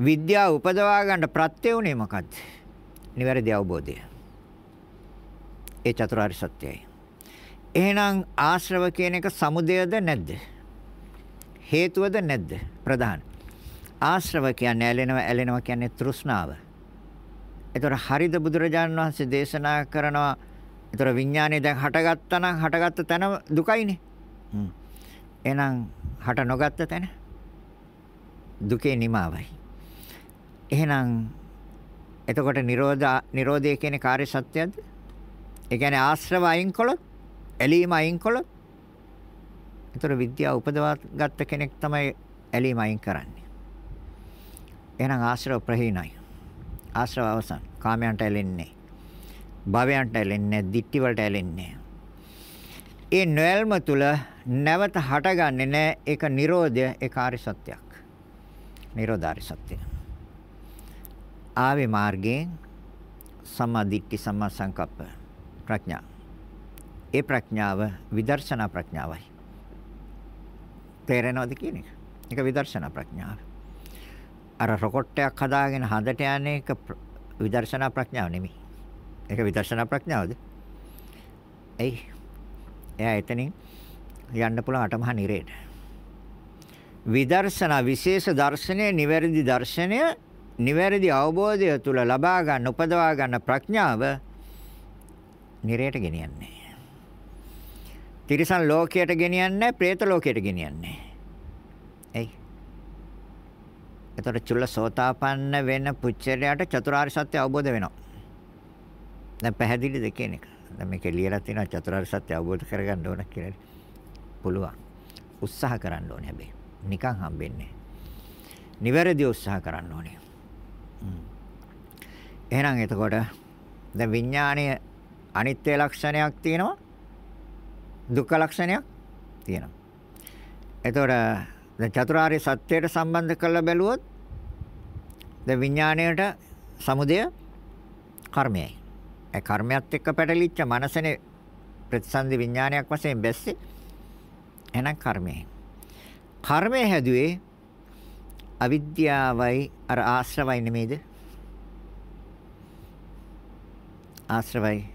විද්‍යාව උපදවා ගන්න ප්‍රත්‍ය උනේ මොකද්ද? නිවැරදි අවබෝධය. ඒ චතුරාර්ය සත්‍යයි. එහෙනම් ආශ්‍රව කියන එක සමුදයද නැද්ද? හේතුවද නැද්ද? ප්‍රධාන. ආශ්‍රව කියන්නේ ඇලෙනවා ඇලෙනවා කියන්නේ තෘෂ්ණාව. ඒතර හරිද බුදුරජාණන් වහන්සේ දේශනා කරනවා. ඒතර විඥානේ දැන් හටගත්තා නම් හටගත්ත තැන දුකයිනේ. හ්ම්. එහෙනම් හට නොගත්ත තැන දුකේ නිමාවයි. එහෙනම් එතකොට නිරෝධ නිරෝධය කියන්නේ කාර්ය සත්‍යයක්ද? ඒ කියන්නේ ආශ්‍රව අයින් කළොත්, ඇලීම අයින් කළොත්, ඒතර විද්‍යාව උපදවා ගත්ත කෙනෙක් තමයි ඇලීම අයින් කරන්නේ. එහෙනම් ආශ්‍රව ප්‍රහීනයි. ආශ්‍රව අවසන්. කාමයන්ට ඇලෙන්නේ. භවයන්ට ඇලෙන්නේ, ditthi වලට ඇලෙන්නේ. ඒ නොයල්ම තුල නැවත හටගන්නේ නැහැ. ඒක Nirodha ඒ කාර්ය සත්‍යයක්. Nirodhari සත්‍යය. ආවේ මාර්ගයෙන් සම්මාදිට්ඨි සම්මා සංකප්ප ප්‍රඥා. ඒ ප්‍රඥාව විදර්ශනා ප්‍රඥාවයි. තේරෙනවද කියන එක? ඒක විදර්ශනා ප්‍රඥාව. අර රොකට් එකක් හදාගෙන හදට යන්නේ ඒක විදර්ශනා ප්‍රඥාව නෙමෙයි. ඒක විදර්ශනා ප්‍රඥාවද? එයි. එයා එතනින් යන්න පුළුවන් අටමහා නිරේට. විදර්ශනා විශේෂ දර්ශනය, නිවැරදි දර්ශනය, නිවැරදි අවබෝධය තුල ලබා ගන්න, උපදවා ගන්න ප්‍රඥාව නිරේට ගෙනියන්නේ. තිරිසන් ලෝකයට ගෙනියන්නේ, പ്രേත ලෝකයට ගෙනියන්නේ. එයි. එතකොට චුල්ල සෝතාපන්න වෙන පුච්චරයට චතුරාර්ය සත්‍ය අවබෝධ වෙනවා. දැන් පැහැදිලිද කියන එක? දැන් මේක ලියලා තියෙනවා චතුරාර්ය සත්‍ය අවබෝධ කරගන්න ඕන කියලා. පුළුවන්. උත්සාහ කරන්න ඕනේ හැබැයි. නිකන් හම්බෙන්නේ. නිවැරදි උත්සාහ කරන්න ඕනේ. එහෙනම් එතකොට දැන් විඥානීය අනිත්‍ය ලක්ෂණයක් තියෙනවා. දුක්ඛ ලක්ෂණයක් තියෙනවා. එතකොට දැන් චතුරාර්ය සත්‍යයට සම්බන්ධ කරලා බැලුවොත් දැන් විඥාණයට සමුදය කර්මයයි. ඒ කර්මයක් එක්ක පැටලිච්ච මනසනේ ප්‍රතිසන්දි විඥානයක් වශයෙන් බැස්සේ එහෙනම් කර්මයයි. කර්මය හැදුවේ අවිද්‍යාවයි අර ආශ්‍රවයි නෙමෙයිද? ආශ්‍රවයි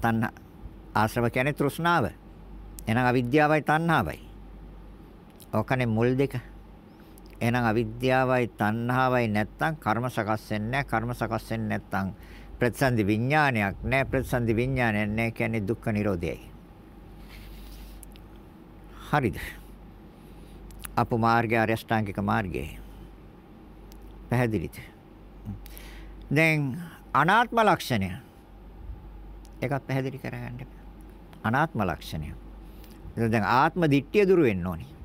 තණ්හා ආශ්‍රව කියන්නේ තෘෂ්ණාව. එහෙනම් අවිද්‍යාවයි තණ්හාවයි. ඕකනේ මුල් දෙක. එහෙනම් අවිද්‍යාවයි තණ්හාවයි නැත්තම් කර්ම සකස් වෙන්නේ නැහැ. කර්ම සකස් වෙන්නේ නැත්තම් ප්‍රතිසන්දි විඥානයක් නැහැ. ප්‍රතිසන්දි විඥානයක් නැහැ කියන්නේ දුක්ඛ නිරෝධයයි. හරිද? අප මාර්ගය අරියෂ්ඨාංගික මාර්ගය. පැහැදිලිද? දැන් අනාත්ම ලක්ෂණය. ඒකත් පැහැදිලි කරගන්න. අනාත්ම ලක්ෂණය. දැන් ආත්ම දිට්ඨිය දුරු වෙන්න ඕනේ.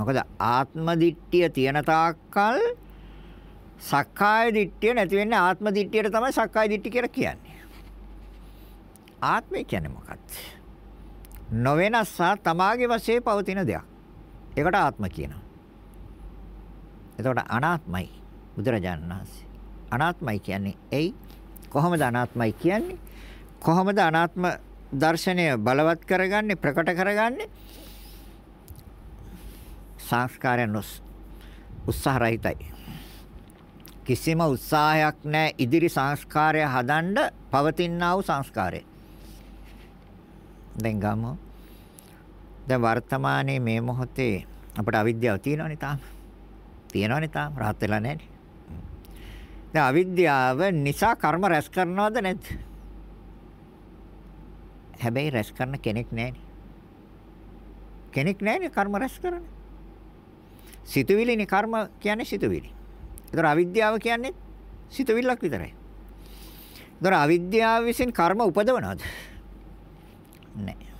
මොකද ආත්ම දිට්ඨිය තියෙන තාක්කල් සක්කාය දිට්ඨිය නැති වෙන්නේ ආත්ම දිට්ඨියට තමයි සක්කාය දිට්ඨිය කියලා කියන්නේ. ආත්මය කියන්නේ මොකක්ද? නොවෙනස් සහ තමාගේ වශයෙන් පවතින දෙයක්. ඒකට ආත්ම කියනවා. එතකොට අනාත්මයි බුදුරජාණන් වහන්සේ. අනාත්මයි කියන්නේ එයි කොහොමද අනාත්මයි කියන්නේ? කොහොමද අනාත්ම දර්ශනය බලවත් කරගන්නේ ප්‍රකට කරගන්නේ? සංස්කාරයන් උත්සාහ රහිතයි. කිසිම උත්සාහයක් නැහැ ඉදිරි සංස්කාරය හදන්න පවතිනා වූ සංස්කාරය. දැන් ගමු. දැන් වර්තමානයේ මේ මොහොතේ අපිට අවිද්‍යාව තියෙනවනේ තාම. තියෙනවනේ තාම rahat වෙලා නැහැ. දැන් අවිද්‍යාව නිසා කර්ම රැස් කරනවද නැද්ද? හැබැයි රැස් කරන කෙනෙක් නැහැනේ. කෙනෙක් නැහැනේ කර්ම රැස් කරන. සිතුවිලිනේ කර්ම කියන්නේ සිතුවිලි. ඒතර අවිද්‍යාව කියන්නේ සිතුවිල්ලක් විතරයි. ඒතර අවිද්‍යාව විසින් කර්ම උපදවනවද? නැහැ.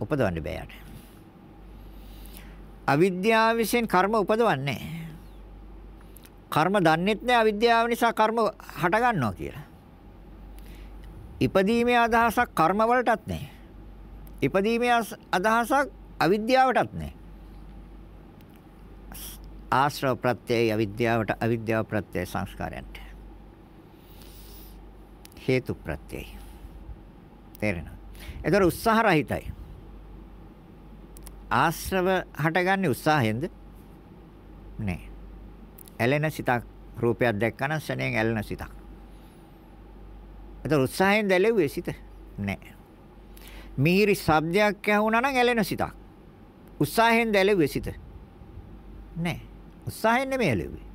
උපදවන්න බෑ යට. අවිද්‍යාව විසින් කර්ම උපදවන්නේ කර්ම දන්නෙත් නෑ අවිද්‍යාව නිසා කර්ම හට ගන්නවා කියලා. ඉපදීමේ අදහසක් කර්ම වලටත් නෑ. ඉපදීමේ අදහසක් අවිද්‍යාවටත් නෑ. ආශ්‍රව ප්‍රත්‍යය අවිද්‍යාවට අවිද්‍යාව ප්‍රත්‍යය සංස්කාරයන්ට. හේතු ප්‍රත්‍යය. තේරෙනවද? ඒතර උත්සාහ රහිතයි. ආශ්‍රව හටගන්නේ උත්සාහයෙන්ද? නෑ. ඇලෙන සිතක් රූපයක් දැක්කම ශණයෙන් ඇලෙන සිතක්. ඒතර උත්සාහයෙන් දැලෙව්වේ සිත නෑ. මිහිරි ශබ්දයක් ඇහුණා නම් ඇලෙන සිතක්. උත්සාහයෙන් දැලෙව්වේ සිත නෑ. උත්සාහයෙන් නෙමෙයි ඇලෙව්වේ.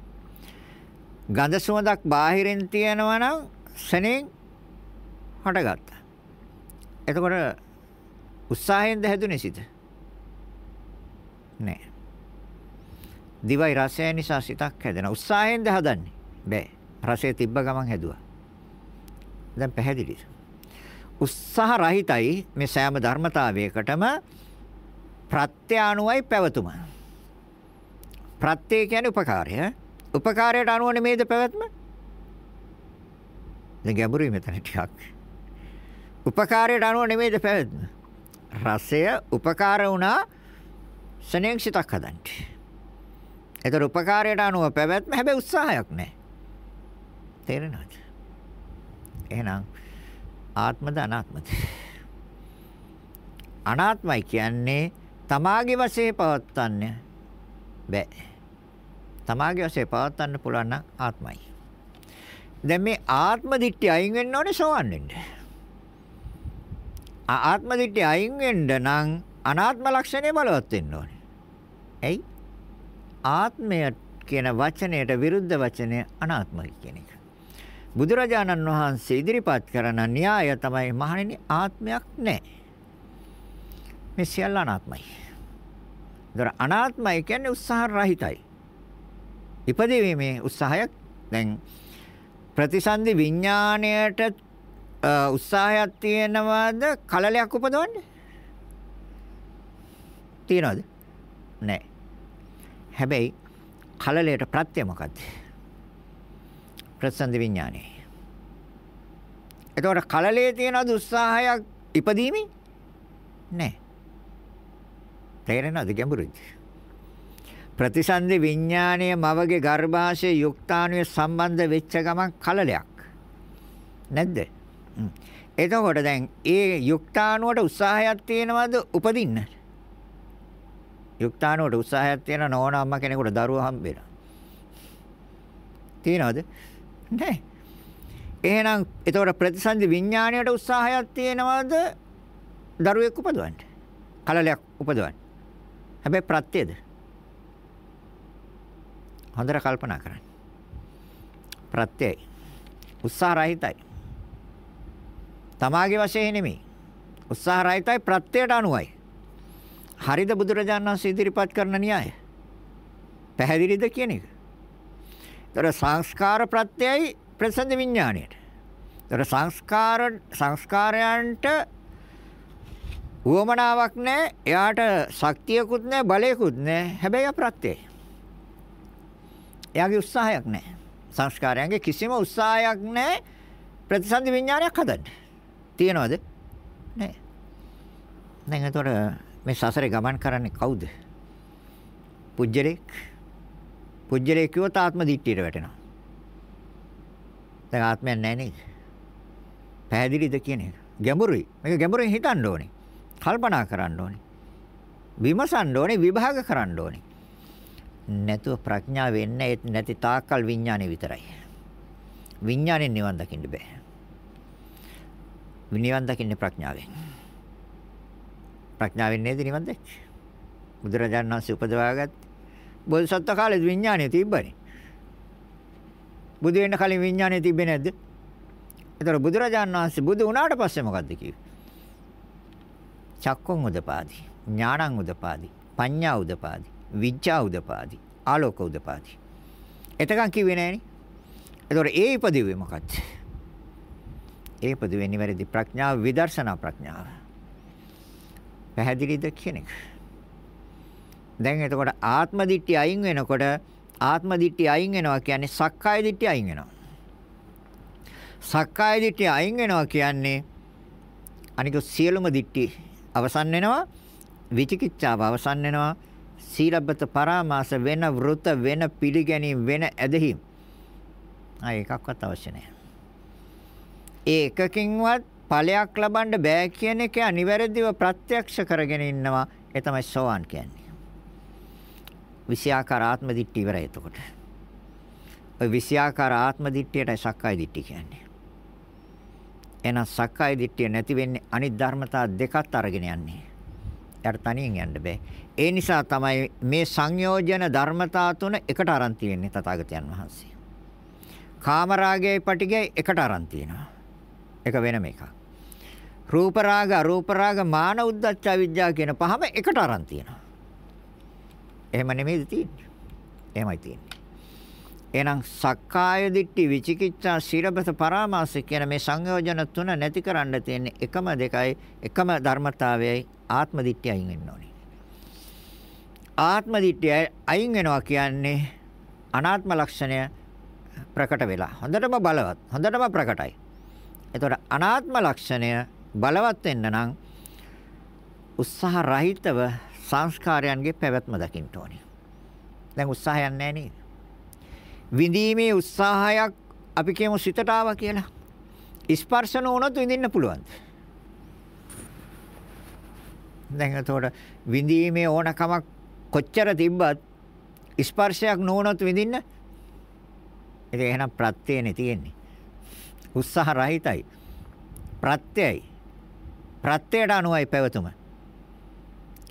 ගඳ සුවඳක් බාහිරින් තියෙනවා නම් ශණයෙන් හටගත්තා. එතකොට උත්සාහයෙන්ද හැදුනේ සිත? නෑ. දිවයි රසය නිසා සිතක් හැදෙන. උත්සාහයෙන්ද හදන්නේ? බෑ. රසය තිබ්බ ගමන් හැදුවා. දැන් පැහැදිලිද? උත්සාහ රහිතයි මේ සෑම ධර්මතාවයකටම ප්‍රත්‍යානුවයි පැවතුම. ප්‍රත්‍ය කියන්නේ උපකාරය. උපකාරයට අනුව නෙමේද පැවැත්ම? දැන් ගැඹුරුයි මෙතන ටිකක්. උපකාරයට අනුව නෙමේද පැවැත්ම? රසය උපකාර වුණා සනෙන් සිතක් හදන්න. ඒතර උපකාරයට අනුව පැවැත්ම හැබැයි උත්සාහයක් නැහැ. තේරෙනවද? එහෙනම් ආත්මද අනාත්මද? අනාත්මයි කියන්නේ තමාගේ වශයෙන් පවත්න්නේ බෑ. තමාගේ වශයෙන් පවත්වන්න පුළුවන් නම් ආත්මයි. දැන් මේ ආත්ම දිට්ඨිය අයින් වෙන්න ඕනේ සෝවන් වෙන්න. ආත්ම දිට්ඨිය අයින් වෙන්න නම් අනාත්ම ලක්ෂණය බලවත් වෙන්න ඕනේ. එයි ආත්මය කියන වචනයට විරුද්ධ වචනය අනාත්මයි කියන එක. බුදුරජාණන් වහන්සේ ඉදිරිපත් කරන න්‍යාය තමයි මහණෙනි ආත්මයක් නැහැ. මේ සියල්ල අනාත්මයි. දර අනාත්මයි කියන්නේ උත්සාහ රහිතයි. ඉපදීමේ උත්සාහයක් දැන් ප්‍රතිසන්දි විඥාණයට උත්සාහයක් තියෙනවද කලලයක් උපදවන්නේ? තියනවද? නැහැ. හැබැයි කලලයට ප්‍රත්‍ය මොකද්ද? ප්‍රතිසන්දි විඥානේ. එතකොට කලලයේ තියෙනවද උත්සාහයක් ඉපදීමේ? නැහැ. තේරෙනවද ගැඹුරුයි? ප්‍රතිසන්දි විඥානීය මවගේ ගර්භාෂයේ යුක්තාණුවේ සම්බන්ධ වෙච්ච ගමන් කලලයක්. නැද්ද? එතකොට දැන් ඒ යුක්තාණුවට උත්සාහයක් තියෙනවද උපදින්න? යුක්තාණුවට උත්සාහයක් තියෙන නෝන අම්මා කෙනෙකුට දරුවා හම්බ වෙනවා. තියනවද? නැහැ. එහෙනම් ඒතකොට ප්‍රතිසන්දි විඥාණයට උත්සාහයක් තියෙනවද? දරුවෙක් උපදවන්න. කලලයක් උපදවන්න. හැබැයි ප්‍රත්‍යද? හොඳට කල්පනා කරන්න. ප්‍රත්‍යයි. උත්සාහ රහිතයි. තමාගේ වශයෙන් නෙමෙයි. උත්සාහ රහිතයි ප්‍රත්‍යයට අනුවයි. හරිද බුදුරජාණන් වහන්සේ ඉදිරිපත් කරන න්‍යාය? පැහැදිලිද කියන එක? ତර සංස්කාර ප්‍රත්‍යයයි ප්‍රසන්න විඥාණයට. තර සංස්කාර සංස්කාරයන්ට උවමනාවක් නැහැ. එයාට ශක්තියකුත් නැහැ, බලයකුත් නැහැ. හැබැයි අප්‍රත්‍යයි. එයාගේ උත්සාහයක් නැහැ. සංස්කාරයන්ගේ කිසිම උත්සාහයක් නැහැ ප්‍රතිසන්දි විඥානයක් හදන්න. තියනවද? නැහැ. දැන් එතකොට මේ සසරේ ගමන් කරන්නේ කවුද? පුජ්‍යලෙක්. පුජ්‍යලෙක් කිව්වොත් ආත්ම දිට්ඨියට වැටෙනවා. දැන් ආත්මයක් නැහැ නේද? පැහැදිලිද කියන එක? ගැඹුරුයි. මේක ගැඹුරින් හිතන්න ඕනේ. කල්පනා කරන්න ඕනේ. විමසන්න ඕනේ, විභාග කරන්න ඕනේ. නැතුව ප්‍රඥාව වෙන්නේ නැති තාක්කල් විඥානේ විතරයි. විඥාණයෙන් නිවන් දකින්න බෑ. නිවන් දකින්නේ ප්‍රඥාවෙන්. ප්‍රඥාවෙන් නේද නිවන් දැක්කේ? බුදුරජාණන් වහන්සේ උපදවාගත් බෝධිසත්ව කාලේ විඥානය තිබ්බනේ. බුදු වෙන්න කලින් විඥානය තිබ්බේ නැද්ද? ඒතර බුදුරජාණන් වහන්සේ බුදු වුණාට පස්සේ මොකද්ද කිව්වේ? චක්කොන් උදපාදි, ඥානං උදපාදි, පඤ්ඤා උදපාදි, විඥා උදපාදි, ආලෝක උදපාදි. එතකන් කිව්වේ නෑනේ. ඒතර ඒ ඉපදෙන්නේ මොකක්ද? ඒ ඉපදෙන්නේ නිවැරදි ප්‍රඥාව විදර්ශනා ප්‍රඥාව. පැහැදිලිද කියන එක. දැන් එතකොට ආත්ම දිට්ඨිය අයින් වෙනකොට ආත්ම දිට්ඨිය අයින් වෙනවා කියන්නේ සක්කාය දිට්ඨිය අයින් වෙනවා. සක්කාය දිට්ඨිය අයින් වෙනවා කියන්නේ අනික සියලුම දිට්ඨි අවසන් වෙනවා විචිකිච්ඡාව අවසන් වෙනවා සීලබ්බත පරාමාස වෙන වෘත වෙන පිළිගැනීම් වෙන ඇදහිම් ආ එකක්වත් අවශ්‍ය නැහැ. ඒ එකකින්වත් ඵලයක් ලබන්න බෑ කියන එක අනිවැරදිව ප්‍රත්‍යක්ෂ කරගෙන ඉන්නවා. ඒ තමයි සෝවාන් කියන්නේ. විෂයාකාර ආත්ම දිට්ඨිය ඉවරයි එතකොට. ඔය විෂයාකාර ආත්ම දිට්ඨියටයි සක්කාය දිට්ඨිය කියන්නේ. එහෙනම් සක්කාය දිට්ඨිය නැති වෙන්නේ අනිත් ධර්මතා දෙකත් අරගෙන යන්නේ. යට තනියෙන් යන්න බෑ. ඒ නිසා තමයි මේ සංයෝජන ධර්මතා තුන එකට අරන් තියෙන්නේ තථාගතයන් වහන්සේ. කාමරාගයයි පටිගයයි එකට අරන් තියෙනවා. එක වෙනම එකක්. රූප රාග අරූප රාග මාන උද්දච්ච විඥා කියන පහම එකට අරන් තියෙනවා. එහෙම නෙමෙයිද තියෙන්නේ? එහෙමයි තියෙන්නේ. එහෙනම් සක්කාය දිට්ඨි විචිකිච්ඡා සීලබත පරාමාස කියන මේ සංයෝජන තුන නැති කරන්න තියෙන එකම දෙකයි එකම ධර්මතාවයයි ආත්ම දිට්ඨිය අයින් වෙන්න ඕනේ. ආත්ම දිට්ඨිය අයින් වෙනවා කියන්නේ අනාත්ම ලක්ෂණය ප්‍රකට වෙලා හොඳටම බලවත් හොඳටම ප්‍රකටයි. එතකොට අනාත්ම ලක්ෂණය බලවත් වෙන්න නම් උත්සාහ රහිතව සංස්කාරයන්ගේ පැවැත්ම දකින්න ඕනේ. දැන් උත්සාහයක් නැහැ නේද? විඳීමේ උත්සාහයක් අපි කියමු සිතට ආවා කියලා. ස්පර්ශ නොවුනොත් විඳින්න පුළුවන්. දැන් එතකොට විඳීමේ ඕනකමක් කොච්චර තිබ්බත් ස්පර්ශයක් නොවුනොත් විඳින්න ඒක එහෙනම් ප්‍රත්‍යයනේ තියෙන්නේ. උත්සාහ රහිතයි. ප්‍රත්‍යයයි. ප්‍රත්‍යයට අනුවයි පැවතුම.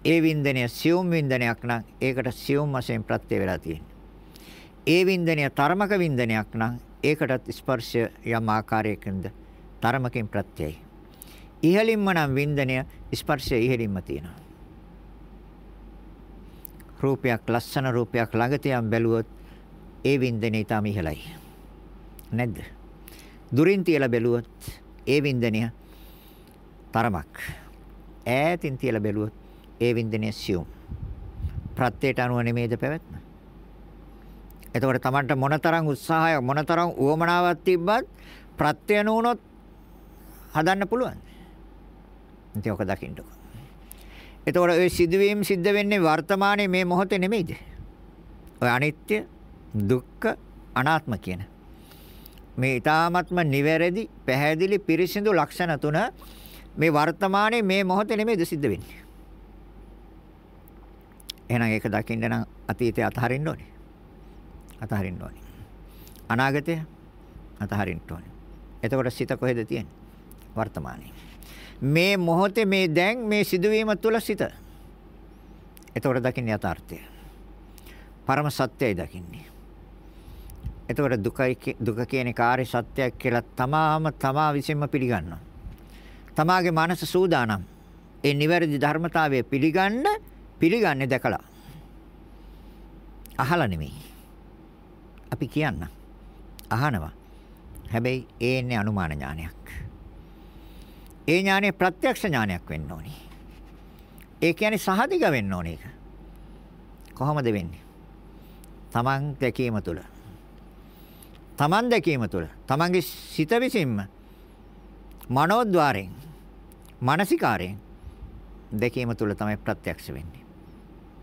ඒ වින්දනය සියුම් වින්දනයක් නම් ඒකට සියුම් වශයෙන් ප්‍රත්‍ය වෙලා තියෙන්නේ. ඒ වින්දනය තර්මක වින්දනයක් නම් ඒකටත් ස්පර්ශය යම් ආකාරයකින්ද තර්මකින් ප්‍රත්‍යයයි. ඉහළින්ම නම් වින්දනය ස්පර්ශය ඉහළින්ම තියෙනවා. රූපයක් ලස්සන රූපයක් ළඟ තියන් බැලුවොත් ඒ වින්දනය ඊටම ඉහළයි. නැද්ද? දුරින් තියලා බැලුවොත් ඒ වින්දනය තරමක්. ඈතින් තියලා බැලුවොත් ඒ වින්දනය සියුම්. ප්‍රත්‍යයට අනුව නෙමේද පැවැත්ම? එතකොට Tamanට මොනතරම් උත්සාහයක් මොනතරම් උවමනාවක් තිබ්බත් ප්‍රත්‍ය නුනොත් හදන්න පුළුවන්. ඉතින් ඔක දකින්නකො. එතකොට ඔය සිදුවීම් සිද්ධ වෙන්නේ වර්තමානයේ මේ මොහොතේ නෙමෙයිද? ඔය අනිත්‍ය, දුක්ඛ, අනාත්ම කියන මේ ඊ타ත්ම නිවැරදි, පැහැදිලි, පිරිසිදු ලක්ෂණ තුන මේ වර්තමානයේ මේ මොහොතේ නෙමෙයිද සිද්ධ වෙන්නේ. එහෙනම් ඒක දකින්න නම් අතීතය අතහරින්න ඕනේ. අතහරින්න ඕනේ. අනාගතය අතහරින්න ඕනේ. එතකොට සිත කොහෙද තියෙන්නේ? වර්තමානයේ. මේ මොහොතේ මේ දැන් මේ සිදුවීම තුළ සිත. එතකොට දකින්නේ යථාර්ථය. පරම සත්‍යයි දකින්නේ. එතකොට දුකයි දුක කියන කාර්ය සත්‍යයක් කියලා තමාම තමා විසින්ම පිළිගන්නවා. තමාගේ මනස සූදානම්. ඒ නිවැරදි ධර්මතාවය පිළිගන්න පිළිගන්නේ දැකලා. අහලා නෙමෙයි. අපි කියන්න. අහනවා. හැබැයි ඒ ඉන්නේ අනුමාන ඥානයක්. ඒ ඥානය ප්‍රත්‍යක්ෂ ඥානයක් වෙන්න ඕනේ. ඒ කියන්නේ සහතික වෙන්න ඕනේ ඒක. කොහොමද වෙන්නේ? Taman දැකීම තුළ. Taman දැකීම තුළ. Tamanගේ සිත විසින්ම මනෝද්වාරයෙන් මානසිකාරයෙන් දැකීම තුළ තමයි ප්‍රත්‍යක්ෂ වෙන්නේ.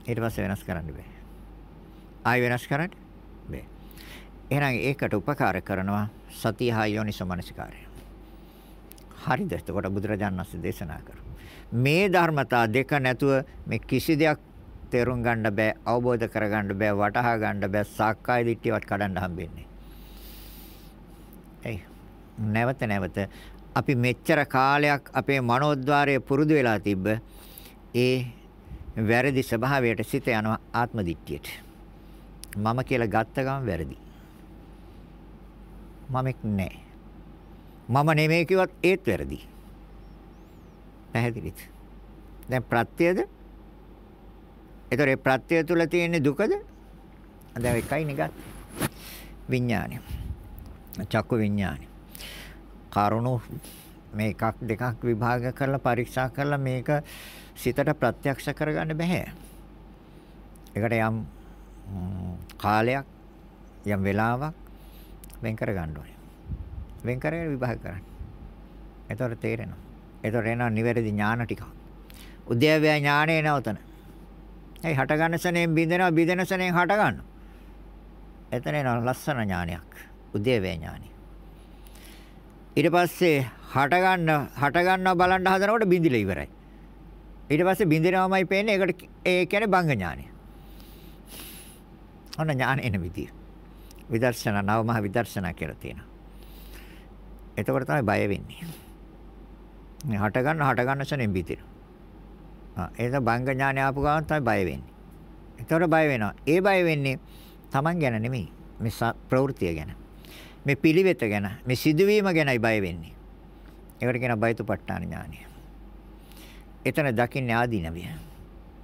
ඊට පස්සේ වෙනස් කරන්න බෑ. ආයි වෙනස් කරන්න බෑ. එහෙනම් ඒකට උපකාර කරනවා සතිය හා යෝනිසමනසිකාරය. හරිද? එතකොට බුදුරජාණන් වහන්සේ දේශනා කරා. මේ ධර්මතා දෙක නැතුව මේ කිසි දෙයක් තේරුම් ගන්න බෑ, අවබෝධ කරගන්න බෑ, වටහා ගන්න බෑ, සාක්කාය දිට්ඨියවත් කඩන්න හම්බෙන්නේ. එයි නැවත නැවත අපි මෙච්චර කාලයක් අපේ මනෝද්වාරය පුරුදු වෙලා තිබ්බ ඒ වැරදි ස්වභාවයට සිත යනවා ආත්ම දිට්ඨියට. මම කියලා ගත්ත ගමන් වැරදි. මමෙක් නෑ. මම නෙමෙයි කිව්වත් ඒත් වැරදි. පැහැදිලිද? දැන් ප්‍රත්‍යයද? ඒතර ඒ ප්‍රත්‍යය තුල තියෙන දුකද? දැන් එකයි නේ විඥානය. චක්කු විඥානය. කරුණු මේ එකක් දෙකක් විභාග කරලා පරීක්ෂා කරලා මේක සිතට ප්‍රත්‍යක්ෂ කරගන්න බෑ. ඒකට යම් කාලයක් යම් වෙලාවක් වෙන් කර ගන්න ඕනේ. වෙන් කරගෙන විභාග කරන්න. එතකොට තේරෙනවා. එතකොට එනවා නිවැරදි ඥාන ටික. උද්‍යව්‍ය ඥානේ නවතන. ඒ හට ගන්න සනෙන් බින්දෙනවා බින්දෙන සනෙන් හට ගන්නවා. එතන එනවා ලස්සන ඥානයක්. උද්‍යව්‍ය ඥානය. ඊට පස්සේ හට ගන්න හට ගන්නව බලන්න හදනකොට බින්දිලා ඉවරයි. ඊට පස්සේ බින්දිනවමයි පේන්නේ ඒකට ඒ කියන්නේ බංග ඥානය. ඔන්න ඥාන එන විදිය. විදර්ශනා නවමහ විදර්ශනා කියලා තියෙනවා. එතකොට තමයි බය වෙන්නේ. මේ හට ගන්න හට ගන්න සෙනෙන් බිතිර. ආ ඒක බංග ඥානය ආපු ගමන් තමයි බය වෙන්නේ. එතකොට බය වෙනවා. ඒ බය වෙන්නේ Taman ගැන නෙමෙයි. මේ ප්‍රවෘත්තිය ගැන. මේ පිළිවෙත ගැන, මේ සිදුවීම ගැනයි බය වෙන්නේ. ඒකට කියන බයතුපට්ඨාන ඥානය. එතන දකින්නේ ආදීනවිය.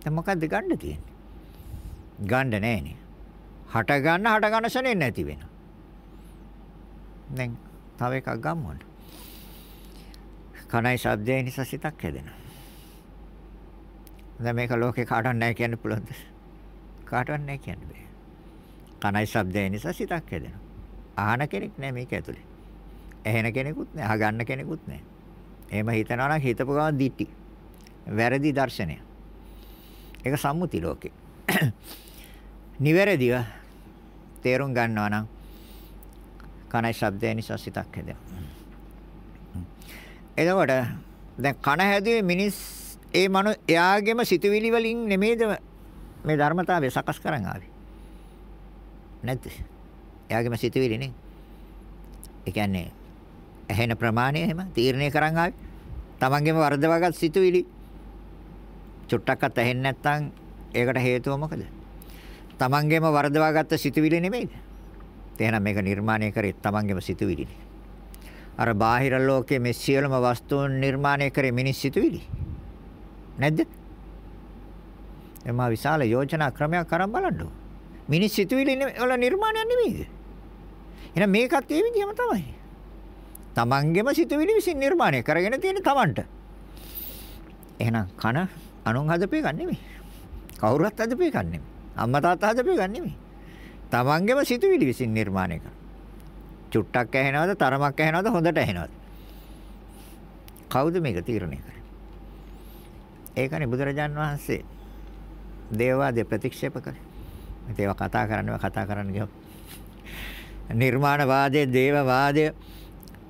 දැන් මොකද්ද ගන්න තියෙන්නේ? ගන්න නැහැනේ. හට ගන්න හට ගන්න සෙනෙන් නැති වෙනවා. දැන් තව එකක් ගම්මොන. කණයි ශබ්දය නිසා සිතක් හැදෙනවා. දැන් මේක ලෝකේ කාටවත් නැහැ කියන්න පුළුවන්ද? කාටවත් නැහැ කියන්න බෑ. කණයි ශබ්දය නිසා සිතක් හැදෙනවා. අහන කෙනෙක් නැහැ මේක ඇතුලේ. ඇහෙන කෙනෙකුත් නැහැ, අහගන්න කෙනෙකුත් නැහැ. එහෙම හිතනවා නම් හිතපු ගමන් දිටි. වැරදි දර්ශනය. ඒක සම්මුති ලෝකේ. *coughs* නිවැරදිව තේරුම් ගන්නවා නම් කනයි ශබ්දය නිසා සිතක් හැදෙනවා. එතකොට දැන් කන හැදුවේ මිනිස් ඒ මනු එයාගේම සිතුවිලි වලින් නෙමේද මේ ධර්මතාවය සකස් කරන් ආවේ. නැද්ද? එයාගේම සිතුවිලි නේ. ඒ කියන්නේ ඇහෙන ප්‍රමාණය එහෙම තීරණය කරන් ආවේ. තමන්ගේම වර්ධවගත් සිතුවිලි චුට්ටක්වත් ඇහෙන්නේ නැත්නම් ඒකට හේතුව මොකද? තමන්ගේම වර්ධවාගත්ත සිතුවිලි නෙමෙයිද? එහෙනම් මේක නිර්මාණය කරේ තමන්ගේම සිතුවිලිනේ. අර බාහිර ලෝකයේ මේ සියලුම වස්තුන් නිර්මාණය කරේ මිනිස් සිතුවිලි. නැද්ද? එමා විශාල යෝජනා ක්‍රමයක් අරන් බලන්න. මිනිස් සිතුවිලි වල නිර්මාණයක් නෙමෙයිද? එහෙනම් මේකත් ඒ විදිහම තමයි. තමන්ගේම සිතුවිලි විසින් නිර්මාණය කරගෙන තියෙන තමන්ට. එහෙනම් කන අනුන් හදපේ ගන්න නෙමෙයි. කවුරුත් හදපේ ගන්න නෙමෙයි. අම්මා තාත්තා හදපේ ගන්න නෙමෙයි. තමන්ගේම සිතුවිලි විසින් නිර්මාණය කරන. චුට්ටක් ඇහෙනවද, තරමක් ඇහෙනවද, හොඳට ඇහෙනවද? කවුද මේක තීරණය කරන්නේ? ඒකනේ බුදුරජාන් වහන්සේ දේවවාදය ප්‍රතික්ෂේප කරේ. මේක ඒවා කතා කරන්නේ කතා කරන්න ගියොත් නිර්මාණවාදය, දේවවාදය,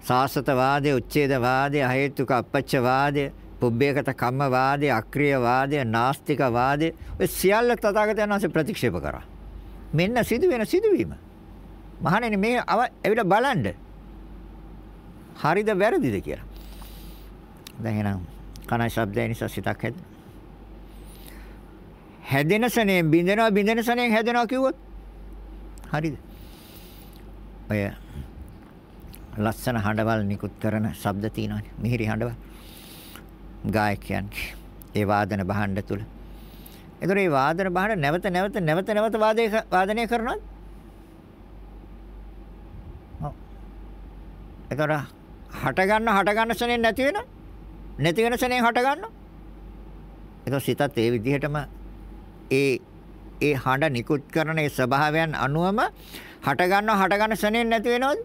සාසතවාදය, උච්ඡේදවාදය, හේතුක අපච්චවාදය, පුබ්බේකත කම්මවාදය, අක්‍රීයවාදය, නාස්තිකවාදය ඔය සියල්ල තථාගතයන් වහන්සේ ප්‍රතික්ෂේප කරා. මෙන්න සිදුවෙන සිදුවීම. මහණෙනි මේ ඇවිල්ලා බලන්න. හරිද වැරදිද කියලා. දැන් එහෙනම් කන ශබ්දය නිසා සිතක් හැදෙන. හැදෙන සනේ බින්දෙනවා බින්දෙන සනේ හැදෙනවා කිව්වොත් හරිද? ඔය ලස්සන හඬවල් නිකුත් කරන ශබ්ද තියෙනවානේ. මිහිරි හඬවල්. ගායකයන්ගේ ඒ වාදන භාණ්ඩ තුල. ඒතර මේ වාදන භාණ්ඩ නැවත නැවත නැවත නැවත වාදනය කරනවද? ඔව්. ඒතර හට ගන්න හට ගන්න සනේ නැති වෙන නැති වෙන සනේ හට ගන්න. ඒතර සිතත් ඒ විදිහටම ඒ ඒ හඬ නිකුත් කරන ඒ ස්වභාවයන් අනුවම හට ගන්නව හට ගන්න සනේ නැති වෙනවද?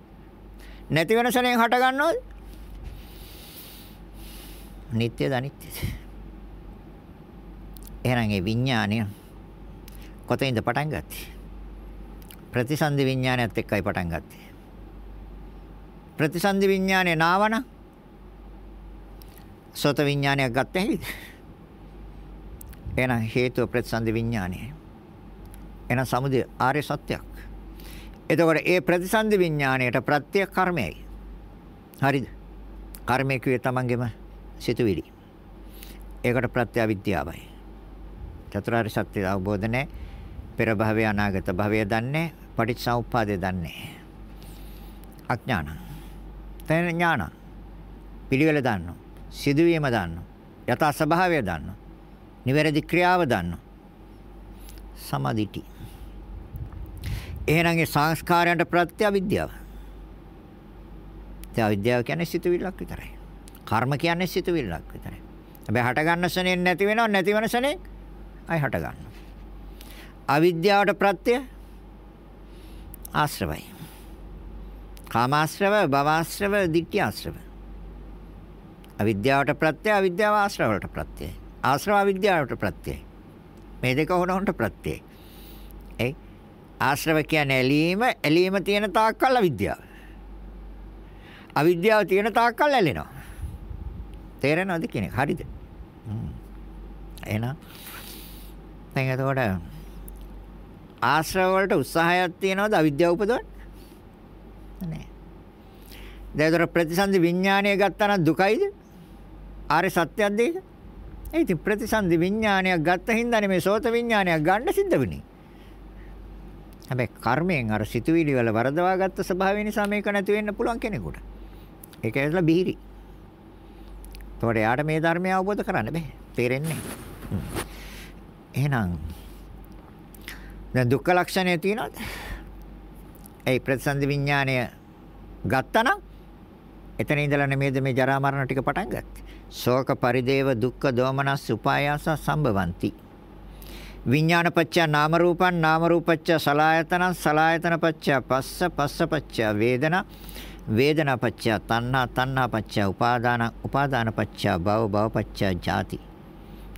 නැති වෙන සනේ හට ගන්නවද? නිට්ටයද අනිත්‍යද? එහෙනම් ඒ විඥානය කොතෙන්ද පටන් ගත්තේ? ප්‍රතිසන්දි විඥානයත් එක්කයි පටන් ගත්තේ. ප්‍රතිසන්දි විඥානේ නාවන සෝත විඥානයක් ගත්තේ ඇයිද? එහෙනම් හේතුව ප්‍රතිසන්දි විඥානය. එහෙනම් සමුදය ආර්ය සත්‍යයක්. එතකොට ඒ ප්‍රතිසන්දි විඥාණයට ප්‍රත්‍ය කර්මයයි. හරිද? කර්මය කියේ තමන්ගේම සිතුවිලි. ඒකට ප්‍රත්‍ය විද්‍යාවයි. චතුරාර්ය සත්‍ය අවබෝධ නැහැ. පෙර භවය අනාගත භවය දන්නේ පටිච්චසමුප්පාදය දන්නේ. අඥාන. තේන ඥාන. පිළිවෙල දන්නෝ. සිදුවීම දන්නෝ. යථා ස්වභාවය දන්නෝ. නිවැරදි ක්‍රියාව දන්නෝ. සමාධිටි. එහෙනම් ඒ සංස්කාරයන්ට ප්‍රත්‍ය අවිද්‍යාව. ඒ අවිද්‍යාව කියන්නේ සිතුවිල්ලක් විතරයි. කර්ම කියන්නේ සිතුවිල්ලක් විතරයි. හැබැයි හට ගන්න ශනේ නැති වෙනව නැති වෙන ශනේ අයි හට ගන්නවා. අවිද්‍යාවට ප්‍රත්‍ය ආශ්‍රවයි. කාමාශ්‍රව, භවආශ්‍රව, ditthිආශ්‍රව. අවිද්‍යාවට ප්‍රත්‍ය අවිද්‍යාව ආශ්‍රවවලට ප්‍රත්‍යයි. ආශ්‍රව අවිද්‍යාවට ප්‍රත්‍යයි. මේ දෙක හොනොන්ට ප්‍රත්‍යයි. ඒ ආශ්‍රව කියන්නේ ඇලීම, ඇලීම තියෙන තාක්කල් අවිද්‍යාව. අවිද්‍යාව තියෙන තාක්කල් ඇලෙනවා. තේරෙනවද කියන්නේ? හරිද? එහෙනම් දැන් එතකොට ආශ්‍රව වලට උත්සාහයක් තියනවද අවිද්‍යාව උපදවන්න? නෑ. දැන් ප්‍රතිසන්දි විඥානය ගත්තා නම් දුකයිද? ආර්ය සත්‍යයක්ද ඒක? ඒ ඉතින් ප්‍රතිසන්දි විඥානයක් ගත්ත හින්දානේ මේ සෝත විඥානයක් ගන්න සිද්ධ වෙන්නේ. හැබැයි කර්මයෙන් අර සිතුවිලි වල වරදවා ගත්ත ස්වභාවය නිසා මේක නැති වෙන්න පුළුවන් කෙනෙකුට. ඒක ඇදලා බිහිරි. ඒතකොට යාට මේ ධර්මය අවබෝධ කරන්න බෑ. තේරෙන්නේ. එහෙනම් දැන් දුක්ඛ ලක්ෂණය තියෙනවද? ඒ ප්‍රතිසන්දි විඥානය ගත්තනම් එතන ඉඳලා නෙමෙයිද මේ ජරා මරණ ටික පටන් ගත්තේ. ශෝක පරිදේව දුක්ඛ දෝමනස් උපායාස සම්භවಂತಿ. විඥානපච්ච නාම රූපං නාම රූපච්ච සලායතනං සලායතන පච්ච පස්ස පස්ස පච්ච වේදනා වේදනා පච්ච තණ්හා තණ්හා පච්ච උපාදාන උපාදාන පච්ච භව භව පච්ච ජාති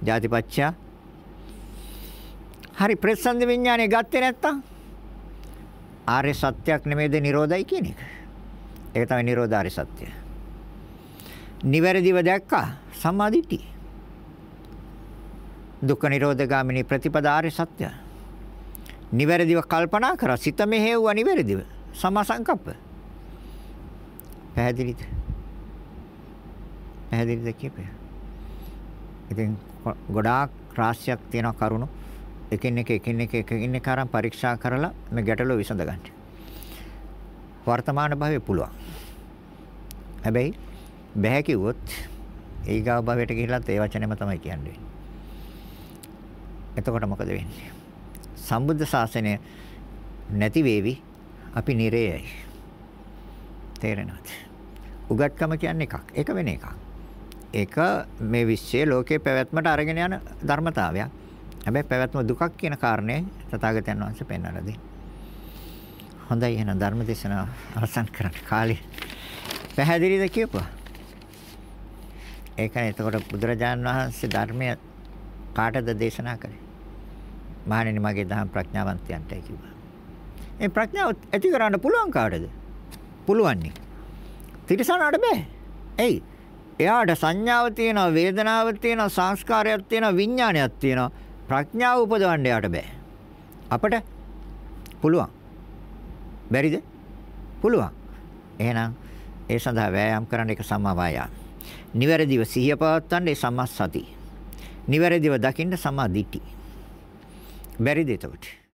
ජාති පච්ච හරි ප්‍රසන්න විඥානේ ගත්තේ නැත්තම් ආර්ය සත්‍යයක් නෙමෙයිද නිරෝධයි කියන එක. ඒක තමයි නිරෝධාරි සත්‍ය. නිවැරදිව දැක්කා සම්මාදිට්ඨි. දුක්ඛ නිරෝධ ගාමිනී ප්‍රතිපදාාරි සත්‍ය. නිවැරදිව කල්පනා කරා සිත මෙහෙව්වා නිවැරදිව සමා සංකප්ප. පැහැදිලිද? පැහැදිලිද කියපේ? ඉතින් ගොඩාක් රාශියක් තියෙන කරුණු එකින් එක එකින් එක එකින් එක අරන් පරීක්ෂා කරලා මේ ගැටලුව විසඳ ගන්න. වර්තමාන භවයේ පුළුවන්. හැබැයි බෑ කිව්වොත් ඊගාව භවයට ගිහිල්ලත් ඒ වචනේම තමයි කියන්නේ. එතකොට මොකද වෙන්නේ? සම්බුද්ධ ශාසනය නැති වේවි අපි නිරේයයි. තේරෙනවද? උගත්කම කියන්නේ එකක්. ඒක වෙන එකක්. ඒක මේ විශ්වයේ ලෝකේ පැවැත්මට අරගෙන යන ධර්මතාවයක්. හැබැයි පැවැත්ම දුකක් කියන කාරණේ තථාගතයන් වහන්සේ පෙන්වලා දෙන්නේ. හොඳයි එහෙනම් ධර්ම දේශනාව අවසන් කරන්න කාලේ පැහැදිලිද කියපුවා? ඒකනේ එතකොට බුදුරජාන් වහන්සේ ධර්මය කාටද දේශනා කළේ? මහණෙනි මගේ දහම් ප්‍රඥාවන්තයන්ටයි කිව්වා. මේ ප්‍රඥාව ඇති කරන්න පුළුවන් කාටද? පුළුවන් නේ. තිරසනාට බෑ. එයි එයාට සංඥාව තියෙනවා, වේදනාව තියෙනවා, සංස්කාරයක් තියෙනවා, විඥානයක් තියෙනවා. ප්‍රඥාව උපදවන්න යාට බෑ. අපට පුළුවන්. බැරිද? පුළුවන්. එහෙනම් ඒ සඳහා වෑයම් කරන්න එක සම්මා වායාම. නිවැරදිව සිහිය පවත්වන්න ඒ සම්මා සති. නිවැරදිව දකින්න සම්මා දිට්ඨි. බැරිද එතකොට?